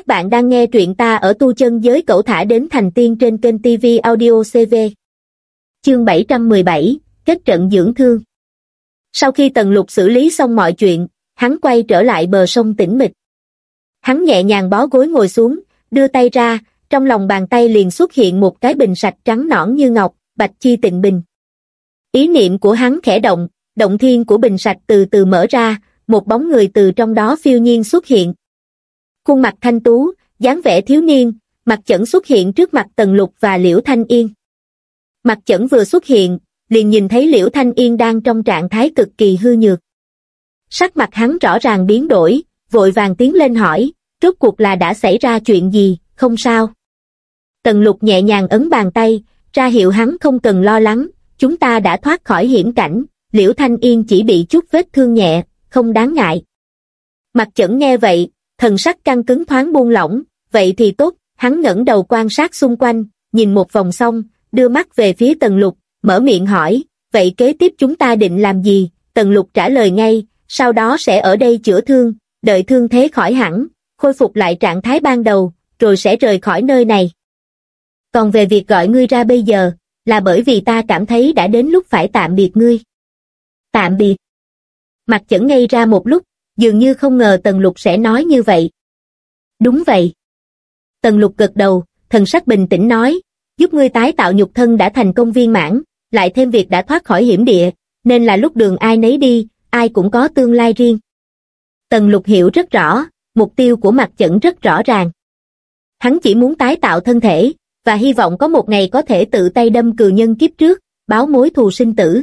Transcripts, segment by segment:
Các bạn đang nghe truyện ta ở tu chân giới cẩu thả đến thành tiên trên kênh TV Audio CV. Chương 717, Kết trận dưỡng thương. Sau khi Tần Lục xử lý xong mọi chuyện, hắn quay trở lại bờ sông tĩnh mịch. Hắn nhẹ nhàng bó gối ngồi xuống, đưa tay ra, trong lòng bàn tay liền xuất hiện một cái bình sạch trắng nõn như ngọc, bạch chi tịnh bình. Ý niệm của hắn khẽ động, động thiên của bình sạch từ từ mở ra, một bóng người từ trong đó phiêu nhiên xuất hiện. Khuôn mặt thanh tú, dáng vẻ thiếu niên, mặt chẩn xuất hiện trước mặt Tần Lục và Liễu Thanh Yên. Mặt chẩn vừa xuất hiện, liền nhìn thấy Liễu Thanh Yên đang trong trạng thái cực kỳ hư nhược. Sắc mặt hắn rõ ràng biến đổi, vội vàng tiến lên hỏi, rốt cuộc là đã xảy ra chuyện gì, không sao. Tần Lục nhẹ nhàng ấn bàn tay, ra hiệu hắn không cần lo lắng, chúng ta đã thoát khỏi hiểm cảnh, Liễu Thanh Yên chỉ bị chút vết thương nhẹ, không đáng ngại. Mặt chẩn nghe vậy, thần sắc căng cứng thoáng buông lỏng, vậy thì tốt, hắn ngẩng đầu quan sát xung quanh, nhìn một vòng xong, đưa mắt về phía tần lục, mở miệng hỏi, vậy kế tiếp chúng ta định làm gì, tần lục trả lời ngay, sau đó sẽ ở đây chữa thương, đợi thương thế khỏi hẳn, khôi phục lại trạng thái ban đầu, rồi sẽ rời khỏi nơi này. Còn về việc gọi ngươi ra bây giờ, là bởi vì ta cảm thấy đã đến lúc phải tạm biệt ngươi. Tạm biệt. Mặt chẩn ngây ra một lúc, dường như không ngờ Tần Lục sẽ nói như vậy. Đúng vậy. Tần Lục gật đầu, thần sắc bình tĩnh nói, giúp ngươi tái tạo nhục thân đã thành công viên mãn, lại thêm việc đã thoát khỏi hiểm địa, nên là lúc đường ai nấy đi, ai cũng có tương lai riêng. Tần Lục hiểu rất rõ, mục tiêu của mặt chẩn rất rõ ràng. Hắn chỉ muốn tái tạo thân thể, và hy vọng có một ngày có thể tự tay đâm cừu nhân kiếp trước, báo mối thù sinh tử.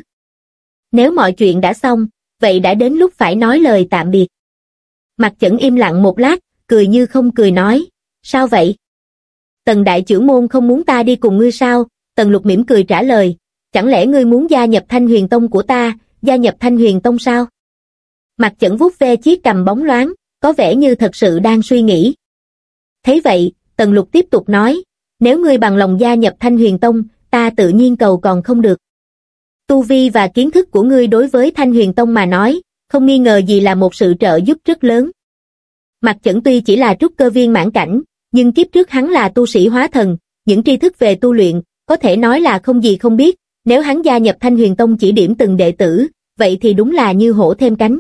Nếu mọi chuyện đã xong, vậy đã đến lúc phải nói lời tạm biệt. Mặt chẩn im lặng một lát, cười như không cười nói, sao vậy? Tần đại trưởng môn không muốn ta đi cùng ngươi sao? Tần lục mỉm cười trả lời, chẳng lẽ ngươi muốn gia nhập thanh huyền tông của ta, gia nhập thanh huyền tông sao? Mặt chẩn vuốt ve chiếc cầm bóng loáng, có vẻ như thật sự đang suy nghĩ. Thấy vậy, tần lục tiếp tục nói, nếu ngươi bằng lòng gia nhập thanh huyền tông, ta tự nhiên cầu còn không được. Tu vi và kiến thức của ngươi đối với Thanh Huyền Tông mà nói, không nghi ngờ gì là một sự trợ giúp rất lớn. Mặt chẩn tuy chỉ là trúc cơ viên mãn cảnh, nhưng kiếp trước hắn là tu sĩ hóa thần, những tri thức về tu luyện, có thể nói là không gì không biết, nếu hắn gia nhập Thanh Huyền Tông chỉ điểm từng đệ tử, vậy thì đúng là như hổ thêm cánh.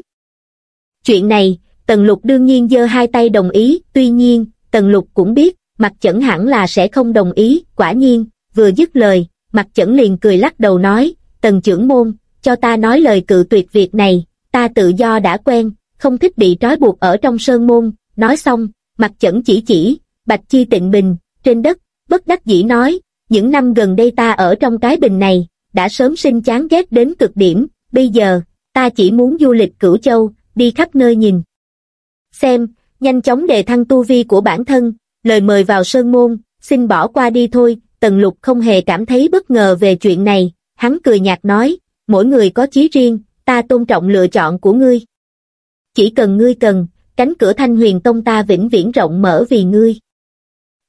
Chuyện này, Tần Lục đương nhiên giơ hai tay đồng ý, tuy nhiên, Tần Lục cũng biết, mặt chẩn hẳn là sẽ không đồng ý, quả nhiên, vừa dứt lời, mặt chẩn liền cười lắc đầu nói, tần trưởng môn, cho ta nói lời cự tuyệt việc này, ta tự do đã quen, không thích bị trói buộc ở trong sơn môn, nói xong, mặt chẩn chỉ chỉ, bạch chi tịnh bình, trên đất, bất đắc dĩ nói, những năm gần đây ta ở trong cái bình này, đã sớm sinh chán ghét đến cực điểm, bây giờ, ta chỉ muốn du lịch cửu châu, đi khắp nơi nhìn. Xem, nhanh chóng đề thăng tu vi của bản thân, lời mời vào sơn môn, xin bỏ qua đi thôi, tần lục không hề cảm thấy bất ngờ về chuyện này, Hắn cười nhạt nói, mỗi người có chí riêng, ta tôn trọng lựa chọn của ngươi. Chỉ cần ngươi cần, cánh cửa thanh huyền tông ta vĩnh viễn rộng mở vì ngươi.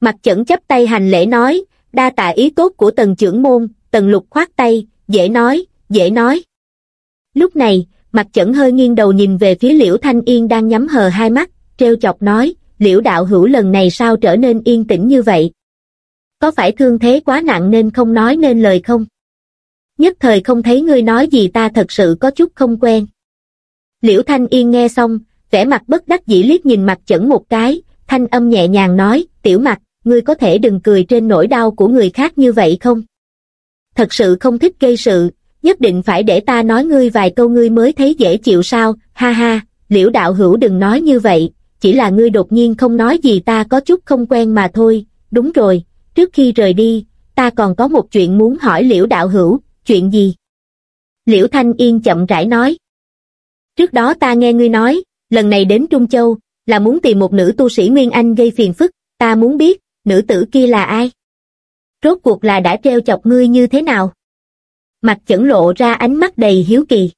Mặt chẩn chấp tay hành lễ nói, đa tạ ý tốt của tần trưởng môn, tần lục khoát tay, dễ nói, dễ nói. Lúc này, mặt chẩn hơi nghiêng đầu nhìn về phía liễu thanh yên đang nhắm hờ hai mắt, treo chọc nói, liễu đạo hữu lần này sao trở nên yên tĩnh như vậy? Có phải thương thế quá nặng nên không nói nên lời không? Nhất thời không thấy ngươi nói gì ta thật sự có chút không quen. Liễu Thanh Yên nghe xong, vẻ mặt bất đắc dĩ liếc nhìn mặt chẩn một cái, thanh âm nhẹ nhàng nói, tiểu mặt, ngươi có thể đừng cười trên nỗi đau của người khác như vậy không? Thật sự không thích gây sự, nhất định phải để ta nói ngươi vài câu ngươi mới thấy dễ chịu sao, ha ha, liễu đạo hữu đừng nói như vậy, chỉ là ngươi đột nhiên không nói gì ta có chút không quen mà thôi, đúng rồi, trước khi rời đi, ta còn có một chuyện muốn hỏi liễu đạo hữu, chuyện gì? Liễu Thanh Yên chậm rãi nói. Trước đó ta nghe ngươi nói, lần này đến Trung Châu, là muốn tìm một nữ tu sĩ Nguyên Anh gây phiền phức, ta muốn biết, nữ tử kia là ai? Rốt cuộc là đã treo chọc ngươi như thế nào? Mặt chẩn lộ ra ánh mắt đầy hiếu kỳ.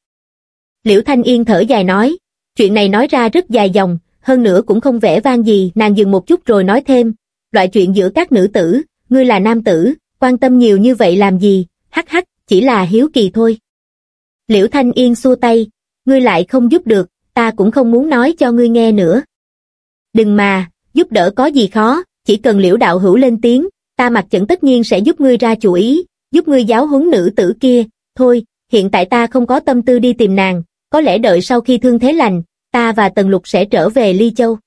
Liễu Thanh Yên thở dài nói, chuyện này nói ra rất dài dòng, hơn nữa cũng không vẻ vang gì, nàng dừng một chút rồi nói thêm, loại chuyện giữa các nữ tử, ngươi là nam tử, quan tâm nhiều như vậy làm gì, hắc hắc, chỉ là hiếu kỳ thôi. Liễu Thanh Yên xua tay, ngươi lại không giúp được, ta cũng không muốn nói cho ngươi nghe nữa. Đừng mà, giúp đỡ có gì khó, chỉ cần liễu đạo hữu lên tiếng, ta mặc chẩn tất nhiên sẽ giúp ngươi ra chủ ý, giúp ngươi giáo huấn nữ tử kia, thôi, hiện tại ta không có tâm tư đi tìm nàng, có lẽ đợi sau khi thương thế lành, ta và Tần Lục sẽ trở về Ly Châu.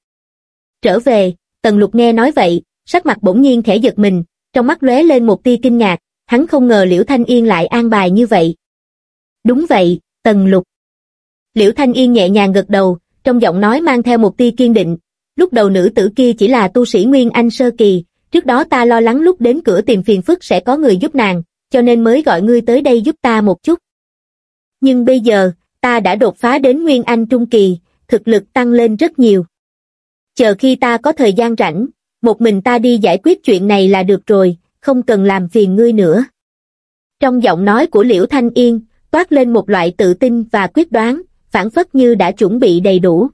Trở về, Tần Lục nghe nói vậy, sắc mặt bỗng nhiên khẽ giật mình, trong mắt lóe lên một tia kinh ngạc, hắn không ngờ Liễu Thanh Yên lại an bài như vậy. Đúng vậy, Tần Lục. Liễu Thanh Yên nhẹ nhàng gật đầu, trong giọng nói mang theo một tia kiên định, lúc đầu nữ tử kia chỉ là tu sĩ Nguyên Anh Sơ Kỳ, trước đó ta lo lắng lúc đến cửa tìm phiền phức sẽ có người giúp nàng, cho nên mới gọi ngươi tới đây giúp ta một chút. Nhưng bây giờ, ta đã đột phá đến Nguyên Anh Trung Kỳ, thực lực tăng lên rất nhiều. Chờ khi ta có thời gian rảnh, một mình ta đi giải quyết chuyện này là được rồi, không cần làm phiền ngươi nữa. Trong giọng nói của Liễu Thanh Yên, toát lên một loại tự tin và quyết đoán, phản phất như đã chuẩn bị đầy đủ.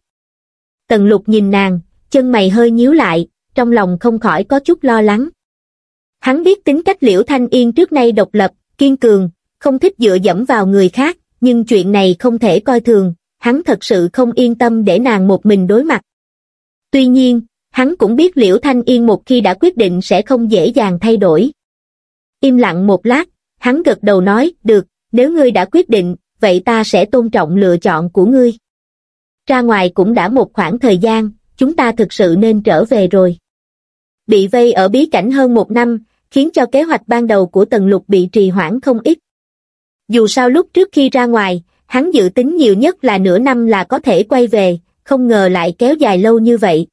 Tần lục nhìn nàng, chân mày hơi nhíu lại, trong lòng không khỏi có chút lo lắng. Hắn biết tính cách Liễu Thanh Yên trước nay độc lập, kiên cường, không thích dựa dẫm vào người khác, nhưng chuyện này không thể coi thường, hắn thật sự không yên tâm để nàng một mình đối mặt. Tuy nhiên, hắn cũng biết Liễu Thanh Yên một khi đã quyết định sẽ không dễ dàng thay đổi. Im lặng một lát, hắn gật đầu nói, được, nếu ngươi đã quyết định, vậy ta sẽ tôn trọng lựa chọn của ngươi. Ra ngoài cũng đã một khoảng thời gian, chúng ta thực sự nên trở về rồi. Bị vây ở bí cảnh hơn một năm, khiến cho kế hoạch ban đầu của Tần Lục bị trì hoãn không ít. Dù sao lúc trước khi ra ngoài, hắn dự tính nhiều nhất là nửa năm là có thể quay về, không ngờ lại kéo dài lâu như vậy.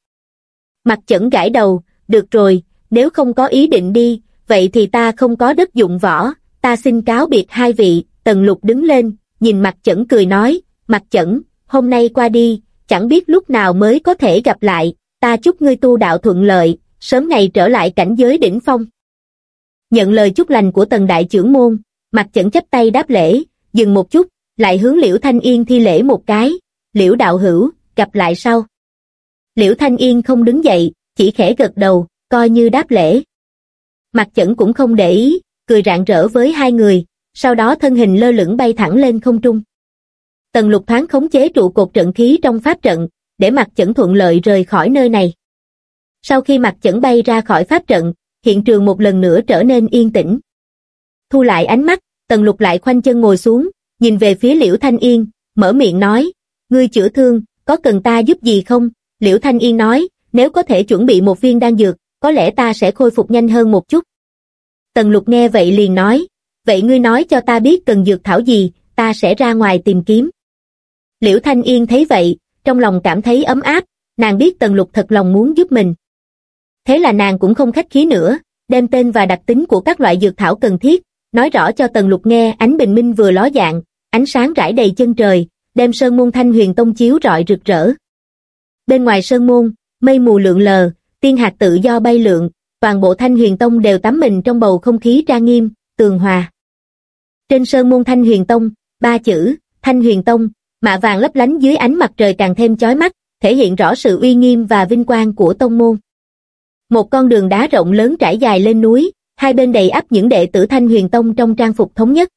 Mặt chẩn gãi đầu, được rồi, nếu không có ý định đi, vậy thì ta không có đất dụng võ, ta xin cáo biệt hai vị, tần lục đứng lên, nhìn mặt chẩn cười nói, mặt chẩn, hôm nay qua đi, chẳng biết lúc nào mới có thể gặp lại, ta chúc ngươi tu đạo thuận lợi, sớm ngày trở lại cảnh giới đỉnh phong. Nhận lời chúc lành của tần đại trưởng môn, mặt chẩn chấp tay đáp lễ, dừng một chút, lại hướng Liễu Thanh Yên thi lễ một cái, Liễu đạo hữu, gặp lại sau. Liễu Thanh Yên không đứng dậy, chỉ khẽ gật đầu, coi như đáp lễ. Mặt chẩn cũng không để ý, cười rạng rỡ với hai người, sau đó thân hình lơ lửng bay thẳng lên không trung. Tần lục thoáng khống chế trụ cột trận khí trong pháp trận, để mặt chẩn thuận lợi rời khỏi nơi này. Sau khi mặt chẩn bay ra khỏi pháp trận, hiện trường một lần nữa trở nên yên tĩnh. Thu lại ánh mắt, tần lục lại khoanh chân ngồi xuống, nhìn về phía Liễu Thanh Yên, mở miệng nói, ngươi chữa thương, có cần ta giúp gì không? Liễu Thanh Yên nói, nếu có thể chuẩn bị một viên đan dược, có lẽ ta sẽ khôi phục nhanh hơn một chút. Tần lục nghe vậy liền nói, vậy ngươi nói cho ta biết cần dược thảo gì, ta sẽ ra ngoài tìm kiếm. Liễu Thanh Yên thấy vậy, trong lòng cảm thấy ấm áp, nàng biết Tần Lục thật lòng muốn giúp mình. Thế là nàng cũng không khách khí nữa, đem tên và đặc tính của các loại dược thảo cần thiết, nói rõ cho Tần Lục nghe ánh bình minh vừa ló dạng, ánh sáng rải đầy chân trời, đem sơn môn thanh huyền tông chiếu rọi rực rỡ. Bên ngoài sơn môn, mây mù lượn lờ, tiên hạt tự do bay lượn, toàn bộ thanh huyền tông đều tắm mình trong bầu không khí trang nghiêm, tường hòa. Trên sơn môn thanh huyền tông, ba chữ, thanh huyền tông, mạ vàng lấp lánh dưới ánh mặt trời càng thêm chói mắt, thể hiện rõ sự uy nghiêm và vinh quang của tông môn. Một con đường đá rộng lớn trải dài lên núi, hai bên đầy ắp những đệ tử Thanh Huyền Tông trong trang phục thống nhất.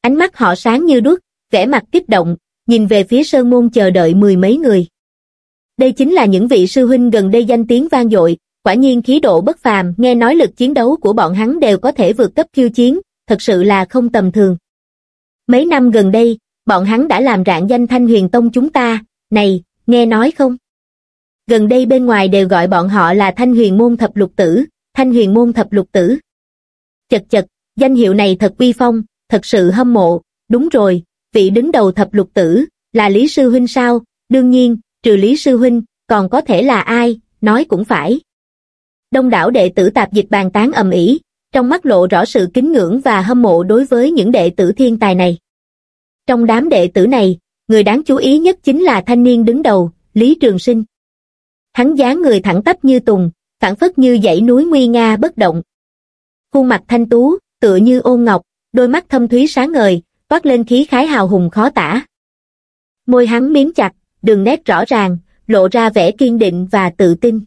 Ánh mắt họ sáng như đuốc, vẻ mặt kích động, nhìn về phía sơn môn chờ đợi mười mấy người. Đây chính là những vị sư huynh gần đây danh tiếng vang dội, quả nhiên khí độ bất phàm, nghe nói lực chiến đấu của bọn hắn đều có thể vượt cấp khiêu chiến, thật sự là không tầm thường. Mấy năm gần đây, bọn hắn đã làm rạng danh Thanh Huyền Tông chúng ta, này, nghe nói không? Gần đây bên ngoài đều gọi bọn họ là Thanh Huyền Môn Thập Lục Tử, Thanh Huyền Môn Thập Lục Tử. Chật chật, danh hiệu này thật uy phong, thật sự hâm mộ, đúng rồi, vị đứng đầu Thập Lục Tử, là Lý Sư Huynh sao, đương nhiên, trừ Lý Sư Huynh, còn có thể là ai, nói cũng phải. Đông đảo đệ tử tạp dịch bàn tán ầm ĩ, trong mắt lộ rõ sự kính ngưỡng và hâm mộ đối với những đệ tử thiên tài này. Trong đám đệ tử này, người đáng chú ý nhất chính là thanh niên đứng đầu, Lý Trường Sinh. Hắn dáng người thẳng tắp như tùng, phản phất như dãy núi nguy nga bất động. Khuôn mặt thanh tú, tựa như ôn ngọc, đôi mắt thâm thúy sáng ngời, toát lên khí khái hào hùng khó tả. Môi hắn miếm chặt, đường nét rõ ràng, lộ ra vẻ kiên định và tự tin.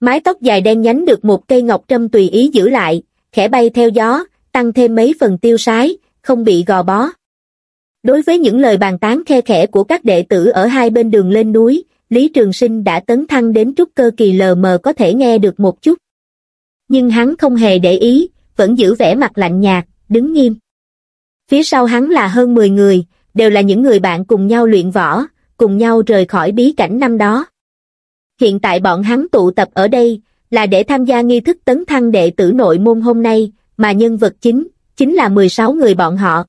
Mái tóc dài đen nhánh được một cây ngọc trâm tùy ý giữ lại, khẽ bay theo gió, tăng thêm mấy phần tiêu sái, không bị gò bó. Đối với những lời bàn tán khe khẽ của các đệ tử ở hai bên đường lên núi, Lý Trường Sinh đã tấn thăng đến trúc cơ kỳ lờ mờ có thể nghe được một chút. Nhưng hắn không hề để ý, vẫn giữ vẻ mặt lạnh nhạt, đứng nghiêm. Phía sau hắn là hơn 10 người, đều là những người bạn cùng nhau luyện võ, cùng nhau rời khỏi bí cảnh năm đó. Hiện tại bọn hắn tụ tập ở đây, là để tham gia nghi thức tấn thăng đệ tử nội môn hôm nay, mà nhân vật chính, chính là 16 người bọn họ.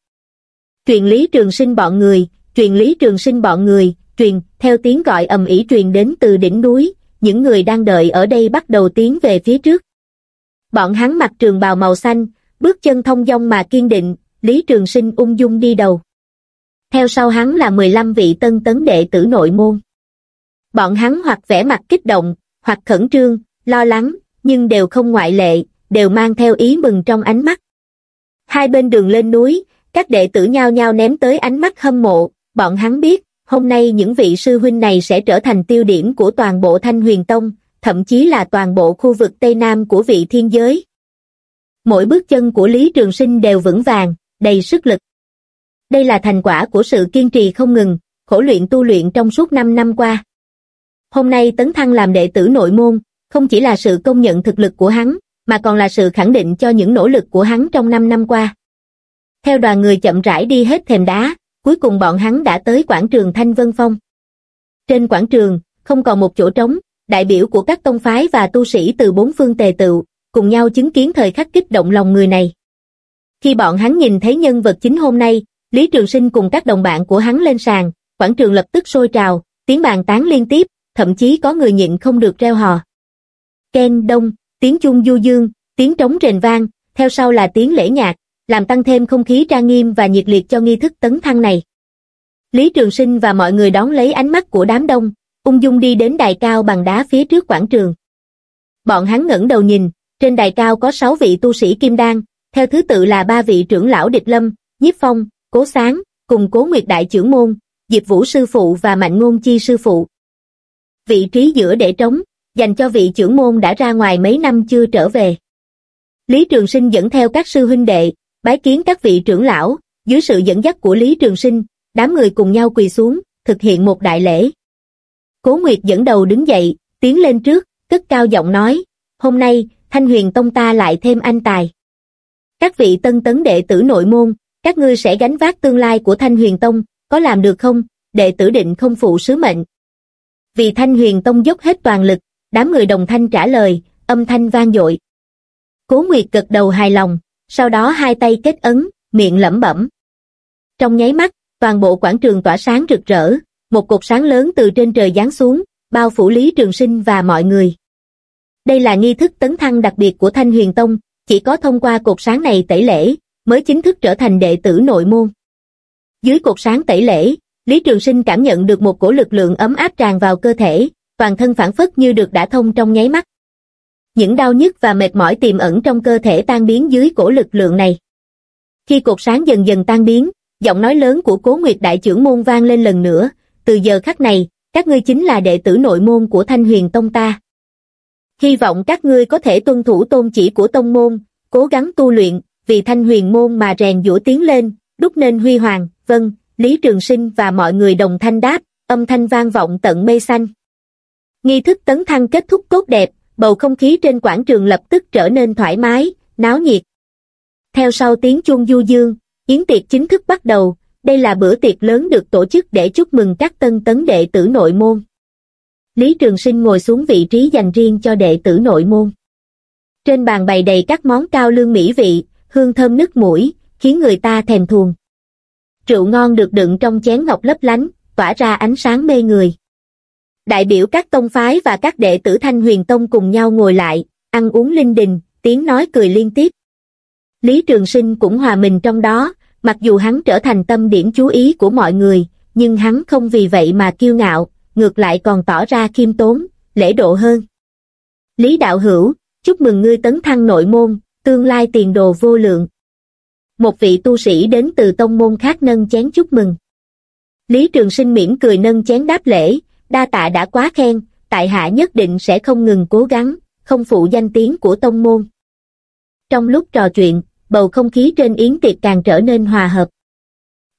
Truyền lý trường sinh bọn người, truyền lý trường sinh bọn người, truyền, theo tiếng gọi ầm ĩ truyền đến từ đỉnh núi, những người đang đợi ở đây bắt đầu tiến về phía trước. Bọn hắn mặc trường bào màu xanh, bước chân thông dong mà kiên định, Lý Trường Sinh ung dung đi đầu. Theo sau hắn là 15 vị tân tấn đệ tử nội môn. Bọn hắn hoặc vẻ mặt kích động, hoặc khẩn trương, lo lắng, nhưng đều không ngoại lệ, đều mang theo ý mừng trong ánh mắt. Hai bên đường lên núi, các đệ tử nhao nhao ném tới ánh mắt hâm mộ, bọn hắn biết, hôm nay những vị sư huynh này sẽ trở thành tiêu điểm của toàn bộ Thanh Huyền Tông, thậm chí là toàn bộ khu vực Tây Nam của vị thiên giới. Mỗi bước chân của Lý Trường Sinh đều vững vàng, đầy sức lực. Đây là thành quả của sự kiên trì không ngừng, khổ luyện tu luyện trong suốt 5 năm qua. Hôm nay tấn thăng làm đệ tử nội môn, không chỉ là sự công nhận thực lực của hắn, mà còn là sự khẳng định cho những nỗ lực của hắn trong 5 năm qua. Theo đoàn người chậm rãi đi hết thềm đá, cuối cùng bọn hắn đã tới quảng trường Thanh Vân Phong. Trên quảng trường, không còn một chỗ trống, đại biểu của các tông phái và tu sĩ từ bốn phương tề tựu, cùng nhau chứng kiến thời khắc kích động lòng người này. Khi bọn hắn nhìn thấy nhân vật chính hôm nay, Lý Trường Sinh cùng các đồng bạn của hắn lên sàn, quảng trường lập tức sôi trào, tiếng bàn tán liên tiếp, thậm chí có người nhịn không được reo hò. Ken đông, tiếng chung du dương, tiếng trống rền vang, theo sau là tiếng lễ nhạc, làm tăng thêm không khí trang nghiêm và nhiệt liệt cho nghi thức tấn thăng này. Lý Trường Sinh và mọi người đón lấy ánh mắt của đám đông, ung dung đi đến đài cao bằng đá phía trước quảng trường. Bọn hắn ngẩng đầu nhìn, trên đài cao có 6 vị tu sĩ kim đan, theo thứ tự là ba vị trưởng lão địch lâm, nhiếp phong, cố sáng, cùng cố nguyệt đại trưởng môn, diệp vũ sư phụ và mạnh ngôn chi sư phụ. Vị trí giữa để trống, dành cho vị trưởng môn đã ra ngoài mấy năm chưa trở về. Lý Trường Sinh dẫn theo các sư huynh đệ, bái kiến các vị trưởng lão, dưới sự dẫn dắt của Lý Trường Sinh, đám người cùng nhau quỳ xuống, thực hiện một đại lễ. Cố Nguyệt dẫn đầu đứng dậy, tiến lên trước, cất cao giọng nói, hôm nay, Thanh Huyền Tông ta lại thêm anh tài. Các vị tân tấn đệ tử nội môn, các ngươi sẽ gánh vác tương lai của Thanh Huyền Tông, có làm được không? Đệ tử định không phụ sứ mệnh. Vì Thanh Huyền Tông dốc hết toàn lực, đám người đồng thanh trả lời, âm thanh vang dội. Cố Nguyệt gật đầu hài lòng, sau đó hai tay kết ấn, miệng lẩm bẩm. Trong nháy mắt, toàn bộ quảng trường tỏa sáng rực rỡ, một cột sáng lớn từ trên trời giáng xuống, bao phủ Lý Trường Sinh và mọi người. Đây là nghi thức tấn thăng đặc biệt của Thanh Huyền Tông, chỉ có thông qua cột sáng này tẩy lễ, mới chính thức trở thành đệ tử nội môn. Dưới cột sáng tẩy lễ, Lý Trường Sinh cảm nhận được một cổ lực lượng ấm áp tràn vào cơ thể, toàn thân phản phất như được đã thông trong nháy mắt. Những đau nhức và mệt mỏi tiềm ẩn trong cơ thể tan biến dưới cổ lực lượng này. Khi cột sáng dần dần tan biến, giọng nói lớn của Cố Nguyệt Đại trưởng môn vang lên lần nữa, từ giờ khắc này, các ngươi chính là đệ tử nội môn của Thanh Huyền Tông ta. Hy vọng các ngươi có thể tuân thủ tôn chỉ của tông môn, cố gắng tu luyện, vì Thanh Huyền môn mà rèn giũa tiến lên, đúc nên huy hoàng, vâng, Lý Trường Sinh và mọi người đồng thanh đáp, âm thanh vang vọng tận mây xanh. Nghi thức tấn thăng kết thúc tốt đẹp, bầu không khí trên quảng trường lập tức trở nên thoải mái, náo nhiệt. Theo sau tiếng chuông du dương, yến tiệc chính thức bắt đầu, đây là bữa tiệc lớn được tổ chức để chúc mừng các tân tấn đệ tử nội môn. Lý Trường Sinh ngồi xuống vị trí dành riêng cho đệ tử nội môn. Trên bàn bày đầy các món cao lương mỹ vị, hương thơm nứt mũi, khiến người ta thèm thuồng. Rượu ngon được đựng trong chén ngọc lấp lánh, tỏa ra ánh sáng mê người. Đại biểu các tông phái và các đệ tử Thanh Huyền Tông cùng nhau ngồi lại, ăn uống linh đình, tiếng nói cười liên tiếp. Lý Trường Sinh cũng hòa mình trong đó, mặc dù hắn trở thành tâm điểm chú ý của mọi người, nhưng hắn không vì vậy mà kiêu ngạo, ngược lại còn tỏ ra khiêm tốn, lễ độ hơn. Lý Đạo Hữu, chúc mừng ngươi tấn thăng nội môn, tương lai tiền đồ vô lượng. Một vị tu sĩ đến từ tông môn khác nâng chén chúc mừng. Lý Trường Sinh mỉm cười nâng chén đáp lễ, đa tạ đã quá khen, tại hạ nhất định sẽ không ngừng cố gắng, không phụ danh tiếng của tông môn. Trong lúc trò chuyện, bầu không khí trên yến tiệc càng trở nên hòa hợp.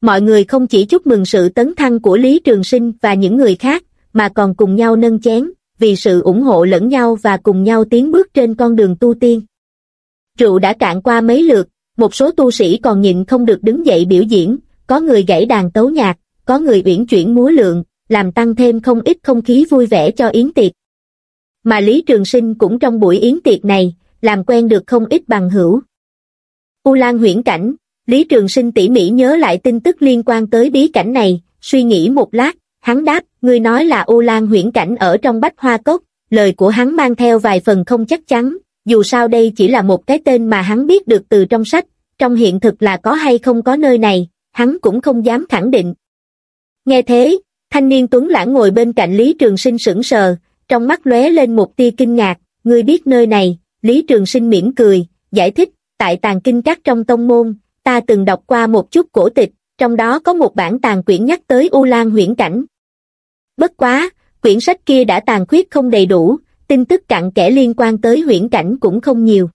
Mọi người không chỉ chúc mừng sự tấn thăng của Lý Trường Sinh và những người khác, mà còn cùng nhau nâng chén, vì sự ủng hộ lẫn nhau và cùng nhau tiến bước trên con đường tu tiên. Rượu đã cạn qua mấy lượt, một số tu sĩ còn nhịn không được đứng dậy biểu diễn, có người gãy đàn tấu nhạc, có người uyển chuyển múa lượng, làm tăng thêm không ít không khí vui vẻ cho yến tiệc. Mà Lý Trường Sinh cũng trong buổi yến tiệc này, làm quen được không ít bằng hữu. U Lan huyễn cảnh, Lý Trường Sinh tỉ mỉ nhớ lại tin tức liên quan tới bí cảnh này, suy nghĩ một lát, hắn đáp, ngươi nói là U Lan huyễn cảnh ở trong bách hoa cốc, lời của hắn mang theo vài phần không chắc chắn, dù sao đây chỉ là một cái tên mà hắn biết được từ trong sách, trong hiện thực là có hay không có nơi này, hắn cũng không dám khẳng định. Nghe thế, thanh niên tuấn lãng ngồi bên cạnh Lý Trường Sinh sững sờ, trong mắt lóe lên một tia kinh ngạc, ngươi biết nơi này, Lý Trường Sinh mỉm cười, giải thích, tại tàng kinh các trong tông môn, ta từng đọc qua một chút cổ tịch, trong đó có một bản tàng quyển nhắc tới U Lan huyễn cảnh. Bất quá, quyển sách kia đã tàn khuyết không đầy đủ, tin tức cặn kẽ liên quan tới huyễn cảnh cũng không nhiều.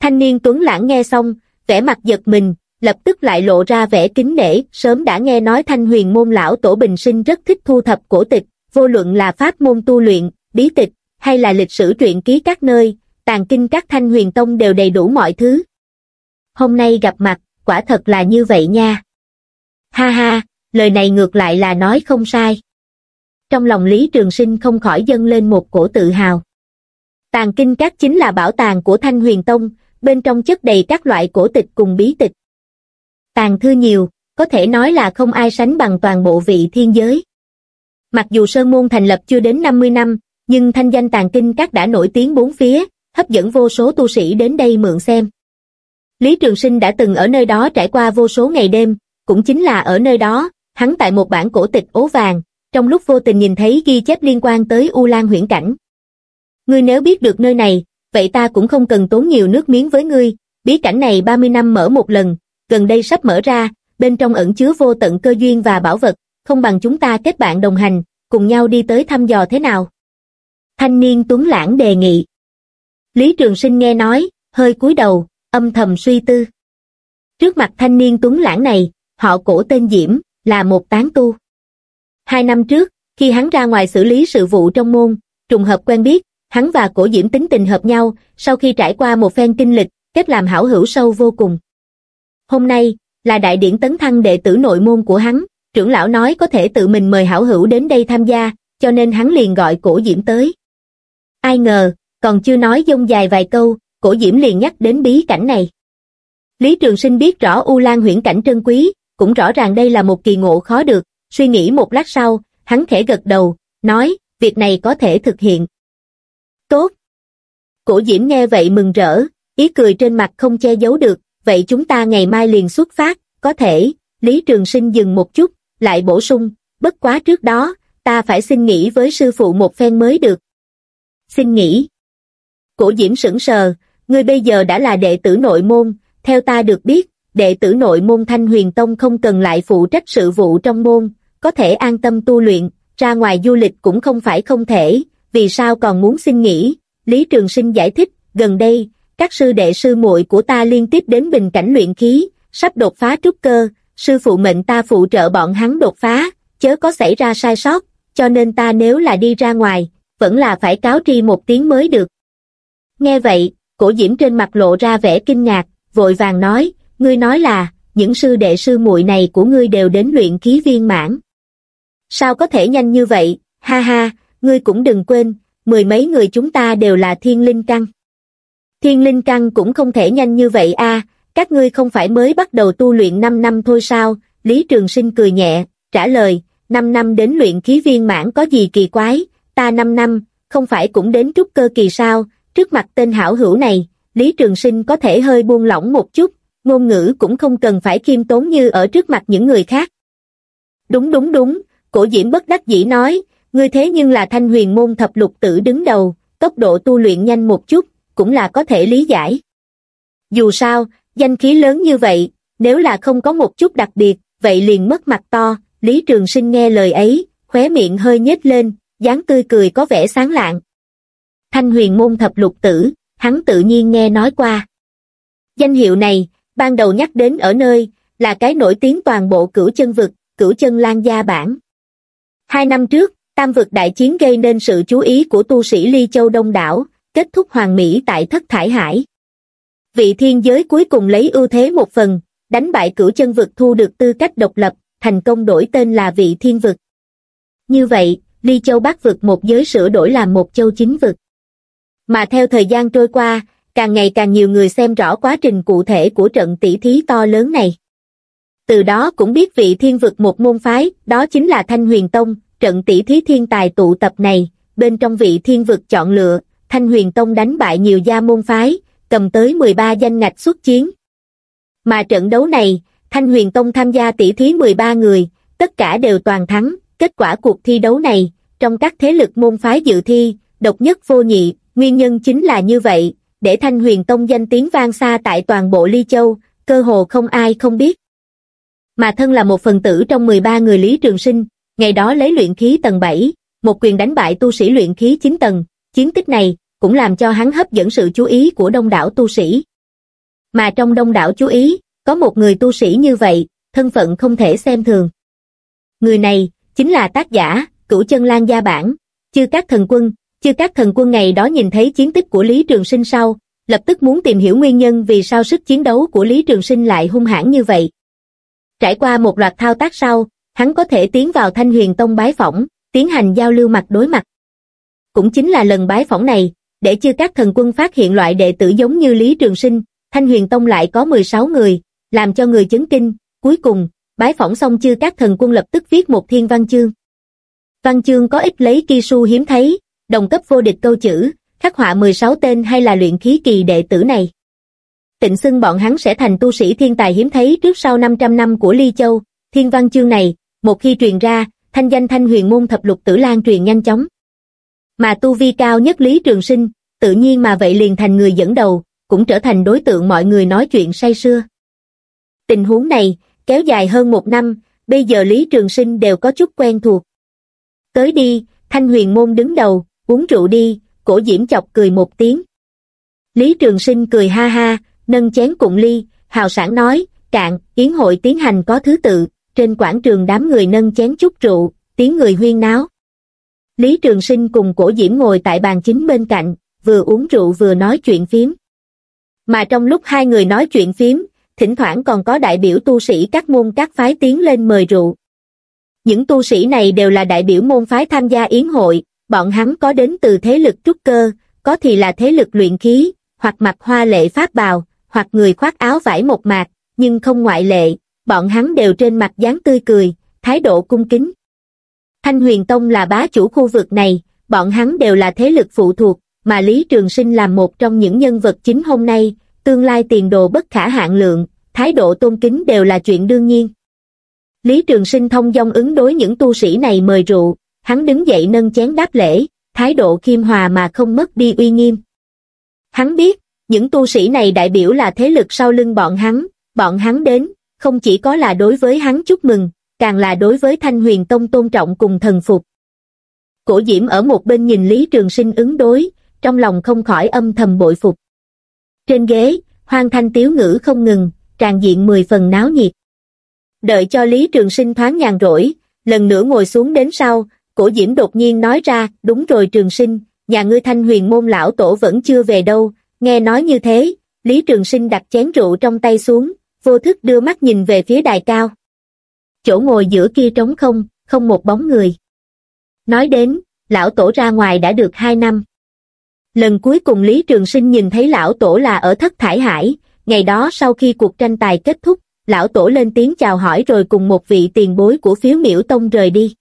Thanh niên Tuấn Lãng nghe xong, vẻ mặt giật mình, lập tức lại lộ ra vẻ kính nể, sớm đã nghe nói thanh huyền môn lão tổ bình sinh rất thích thu thập cổ tịch, vô luận là pháp môn tu luyện, bí tịch, hay là lịch sử truyện ký các nơi, tàn kinh các thanh huyền tông đều đầy đủ mọi thứ. Hôm nay gặp mặt, quả thật là như vậy nha. Ha ha, lời này ngược lại là nói không sai. Trong lòng Lý Trường Sinh không khỏi dâng lên một cổ tự hào. Tàng kinh các chính là bảo tàng của Thanh Huyền Tông, bên trong chất đầy các loại cổ tịch cùng bí tịch. Tàng thư nhiều, có thể nói là không ai sánh bằng toàn bộ vị thiên giới. Mặc dù Sơn Môn thành lập chưa đến 50 năm, nhưng thanh danh Tàng kinh các đã nổi tiếng bốn phía, hấp dẫn vô số tu sĩ đến đây mượn xem. Lý Trường Sinh đã từng ở nơi đó trải qua vô số ngày đêm, cũng chính là ở nơi đó, hắn tại một bản cổ tịch ố vàng, trong lúc vô tình nhìn thấy ghi chép liên quan tới U Lan huyễn cảnh. Ngươi nếu biết được nơi này, vậy ta cũng không cần tốn nhiều nước miếng với ngươi, bí cảnh này 30 năm mở một lần, gần đây sắp mở ra, bên trong ẩn chứa vô tận cơ duyên và bảo vật, không bằng chúng ta kết bạn đồng hành, cùng nhau đi tới thăm dò thế nào. Thanh niên Tuấn Lãng đề nghị. Lý Trường Sinh nghe nói, hơi cúi đầu, âm thầm suy tư. Trước mặt thanh niên Tuấn Lãng này, họ cổ tên Diễm, là một tán tu. Hai năm trước, khi hắn ra ngoài xử lý sự vụ trong môn, trùng hợp quen biết, hắn và cổ Diễm tính tình hợp nhau, sau khi trải qua một phen kinh lịch, kết làm hảo hữu sâu vô cùng. Hôm nay, là đại điển tấn thăng đệ tử nội môn của hắn, trưởng lão nói có thể tự mình mời hảo hữu đến đây tham gia, cho nên hắn liền gọi cổ Diễm tới. Ai ngờ, còn chưa nói dông dài vài câu, cổ Diễm liền nhắc đến bí cảnh này. Lý Trường Sinh biết rõ U Lan huyễn cảnh trân quý, cũng rõ ràng đây là một kỳ ngộ khó được, suy nghĩ một lát sau, hắn khẽ gật đầu, nói, việc này có thể thực hiện. Tốt. Cổ Diễm nghe vậy mừng rỡ, ý cười trên mặt không che giấu được, vậy chúng ta ngày mai liền xuất phát, có thể, Lý Trường Sinh dừng một chút, lại bổ sung, bất quá trước đó, ta phải xin nghỉ với sư phụ một phen mới được. Xin nghỉ. Cổ Diễm sững sờ, ngươi bây giờ đã là đệ tử nội môn, theo ta được biết, đệ tử nội môn Thanh Huyền Tông không cần lại phụ trách sự vụ trong môn, có thể an tâm tu luyện, ra ngoài du lịch cũng không phải không thể, vì sao còn muốn xin nghỉ, Lý Trường Sinh giải thích, gần đây, các sư đệ sư muội của ta liên tiếp đến bình cảnh luyện khí, sắp đột phá trúc cơ, sư phụ mệnh ta phụ trợ bọn hắn đột phá, chớ có xảy ra sai sót, cho nên ta nếu là đi ra ngoài, vẫn là phải cáo tri một tiếng mới được. Nghe vậy, cổ diễm trên mặt lộ ra vẻ kinh ngạc, vội vàng nói, ngươi nói là, những sư đệ sư muội này của ngươi đều đến luyện khí viên mãn. Sao có thể nhanh như vậy, ha ha, ngươi cũng đừng quên, mười mấy người chúng ta đều là thiên linh căn. Thiên linh căn cũng không thể nhanh như vậy a các ngươi không phải mới bắt đầu tu luyện 5 năm thôi sao, Lý Trường Sinh cười nhẹ, trả lời, 5 năm đến luyện khí viên mãn có gì kỳ quái, ta 5 năm, không phải cũng đến trúc cơ kỳ sao, trước mặt tên hảo hữu này, Lý Trường Sinh có thể hơi buông lỏng một chút, ngôn ngữ cũng không cần phải khiêm tốn như ở trước mặt những người khác. Đúng đúng đúng, cổ diễm bất đắc dĩ nói, ngươi thế nhưng là thanh huyền môn thập lục tử đứng đầu, tốc độ tu luyện nhanh một chút, cũng là có thể lý giải. Dù sao, danh khí lớn như vậy, nếu là không có một chút đặc biệt, vậy liền mất mặt to, Lý Trường Sinh nghe lời ấy, khóe miệng hơi nhếch lên, dáng tươi cười có vẻ sáng lạng. Thanh huyền môn thập lục tử, hắn tự nhiên nghe nói qua. Danh hiệu này, ban đầu nhắc đến ở nơi, là cái nổi tiếng toàn bộ cửu chân vực, cửu chân lan gia bản. Hai năm trước, Tam vực đại chiến gây nên sự chú ý của tu sĩ Ly Châu Đông đảo, kết thúc hoàng mỹ tại thất thải hải. Vị thiên giới cuối cùng lấy ưu thế một phần, đánh bại cửu chân vực thu được tư cách độc lập, thành công đổi tên là vị thiên vực. Như vậy, Ly Châu Bắc vực một giới sửa đổi làm một châu chính vực. Mà theo thời gian trôi qua, càng ngày càng nhiều người xem rõ quá trình cụ thể của trận tỷ thí to lớn này. Từ đó cũng biết vị thiên vực một môn phái, đó chính là Thanh Huyền Tông, trận tỷ thí thiên tài tụ tập này, bên trong vị thiên vực chọn lựa, Thanh Huyền Tông đánh bại nhiều gia môn phái, cầm tới 13 danh ngạch xuất chiến. Mà trận đấu này, Thanh Huyền Tông tham gia tỷ thí 13 người, tất cả đều toàn thắng, kết quả cuộc thi đấu này, trong các thế lực môn phái dự thi, độc nhất vô nhị, nguyên nhân chính là như vậy, để Thanh Huyền Tông danh tiếng vang xa tại toàn bộ Ly Châu, cơ hồ không ai không biết. Mà thân là một phần tử trong 13 người Lý Trường Sinh, ngày đó lấy luyện khí tầng 7, một quyền đánh bại tu sĩ luyện khí 9 tầng, chiến tích này cũng làm cho hắn hấp dẫn sự chú ý của đông đảo tu sĩ. Mà trong đông đảo chú ý, có một người tu sĩ như vậy, thân phận không thể xem thường. Người này, chính là tác giả, cửu chân lan gia bản, chư các thần quân, chư các thần quân ngày đó nhìn thấy chiến tích của Lý Trường Sinh sau, lập tức muốn tìm hiểu nguyên nhân vì sao sức chiến đấu của Lý Trường Sinh lại hung hãn như vậy. Trải qua một loạt thao tác sau, hắn có thể tiến vào Thanh Huyền Tông bái phỏng, tiến hành giao lưu mặt đối mặt. Cũng chính là lần bái phỏng này, để chưa các thần quân phát hiện loại đệ tử giống như Lý Trường Sinh, Thanh Huyền Tông lại có 16 người, làm cho người chấn kinh, cuối cùng, bái phỏng xong chưa các thần quân lập tức viết một thiên văn chương. Văn chương có ít lấy kỳ su hiếm thấy, đồng cấp vô địch câu chữ, khắc họa 16 tên hay là luyện khí kỳ đệ tử này. Tịnh xưng bọn hắn sẽ thành tu sĩ thiên tài hiếm thấy trước sau 500 năm của Ly Châu, thiên văn chương này, một khi truyền ra, thanh danh thanh huyền môn thập lục tử lan truyền nhanh chóng. Mà tu vi cao nhất Lý Trường Sinh, tự nhiên mà vậy liền thành người dẫn đầu, cũng trở thành đối tượng mọi người nói chuyện say sưa. Tình huống này, kéo dài hơn một năm, bây giờ Lý Trường Sinh đều có chút quen thuộc. Tới đi, Thanh Huyền Môn đứng đầu, uống rượu đi, cổ diễm chọc cười một tiếng. Lý Trường Sinh cười ha ha, nâng chén cụng ly, hào sản nói, cạn, yến hội tiến hành có thứ tự, trên quảng trường đám người nâng chén chút rượu, tiếng người huyên náo. Lý Trường Sinh cùng cổ diễm ngồi tại bàn chính bên cạnh, vừa uống rượu vừa nói chuyện phím. Mà trong lúc hai người nói chuyện phím, thỉnh thoảng còn có đại biểu tu sĩ các môn các phái tiến lên mời rượu. Những tu sĩ này đều là đại biểu môn phái tham gia yến hội, bọn hắn có đến từ thế lực trúc cơ, có thì là thế lực luyện khí, hoặc mặc hoa lệ pháp bào, hoặc người khoác áo vải một mạc, nhưng không ngoại lệ, bọn hắn đều trên mặt dáng tươi cười, thái độ cung kính. Thanh Huyền Tông là bá chủ khu vực này, bọn hắn đều là thế lực phụ thuộc, mà Lý Trường Sinh là một trong những nhân vật chính hôm nay, tương lai tiền đồ bất khả hạn lượng, thái độ tôn kính đều là chuyện đương nhiên. Lý Trường Sinh thông dong ứng đối những tu sĩ này mời rượu, hắn đứng dậy nâng chén đáp lễ, thái độ khiêm hòa mà không mất đi uy nghiêm. Hắn biết, những tu sĩ này đại biểu là thế lực sau lưng bọn hắn, bọn hắn đến, không chỉ có là đối với hắn chúc mừng, càng là đối với Thanh Huyền Tông tôn trọng cùng thần phục. Cổ Diễm ở một bên nhìn Lý Trường Sinh ứng đối, trong lòng không khỏi âm thầm bội phục. Trên ghế, hoang thanh tiếu ngữ không ngừng, tràn diện mười phần náo nhiệt. Đợi cho Lý Trường Sinh thoáng nhàn rỗi, lần nữa ngồi xuống đến sau, cổ diễm đột nhiên nói ra, đúng rồi Trường Sinh, nhà ngươi thanh huyền môn lão tổ vẫn chưa về đâu, nghe nói như thế, Lý Trường Sinh đặt chén rượu trong tay xuống, vô thức đưa mắt nhìn về phía đài cao. Chỗ ngồi giữa kia trống không, không một bóng người. Nói đến, lão tổ ra ngoài đã được hai năm. Lần cuối cùng Lý Trường Sinh nhìn thấy lão tổ là ở thất thải hải, ngày đó sau khi cuộc tranh tài kết thúc, lão tổ lên tiếng chào hỏi rồi cùng một vị tiền bối của phiếu miễu tông rời đi.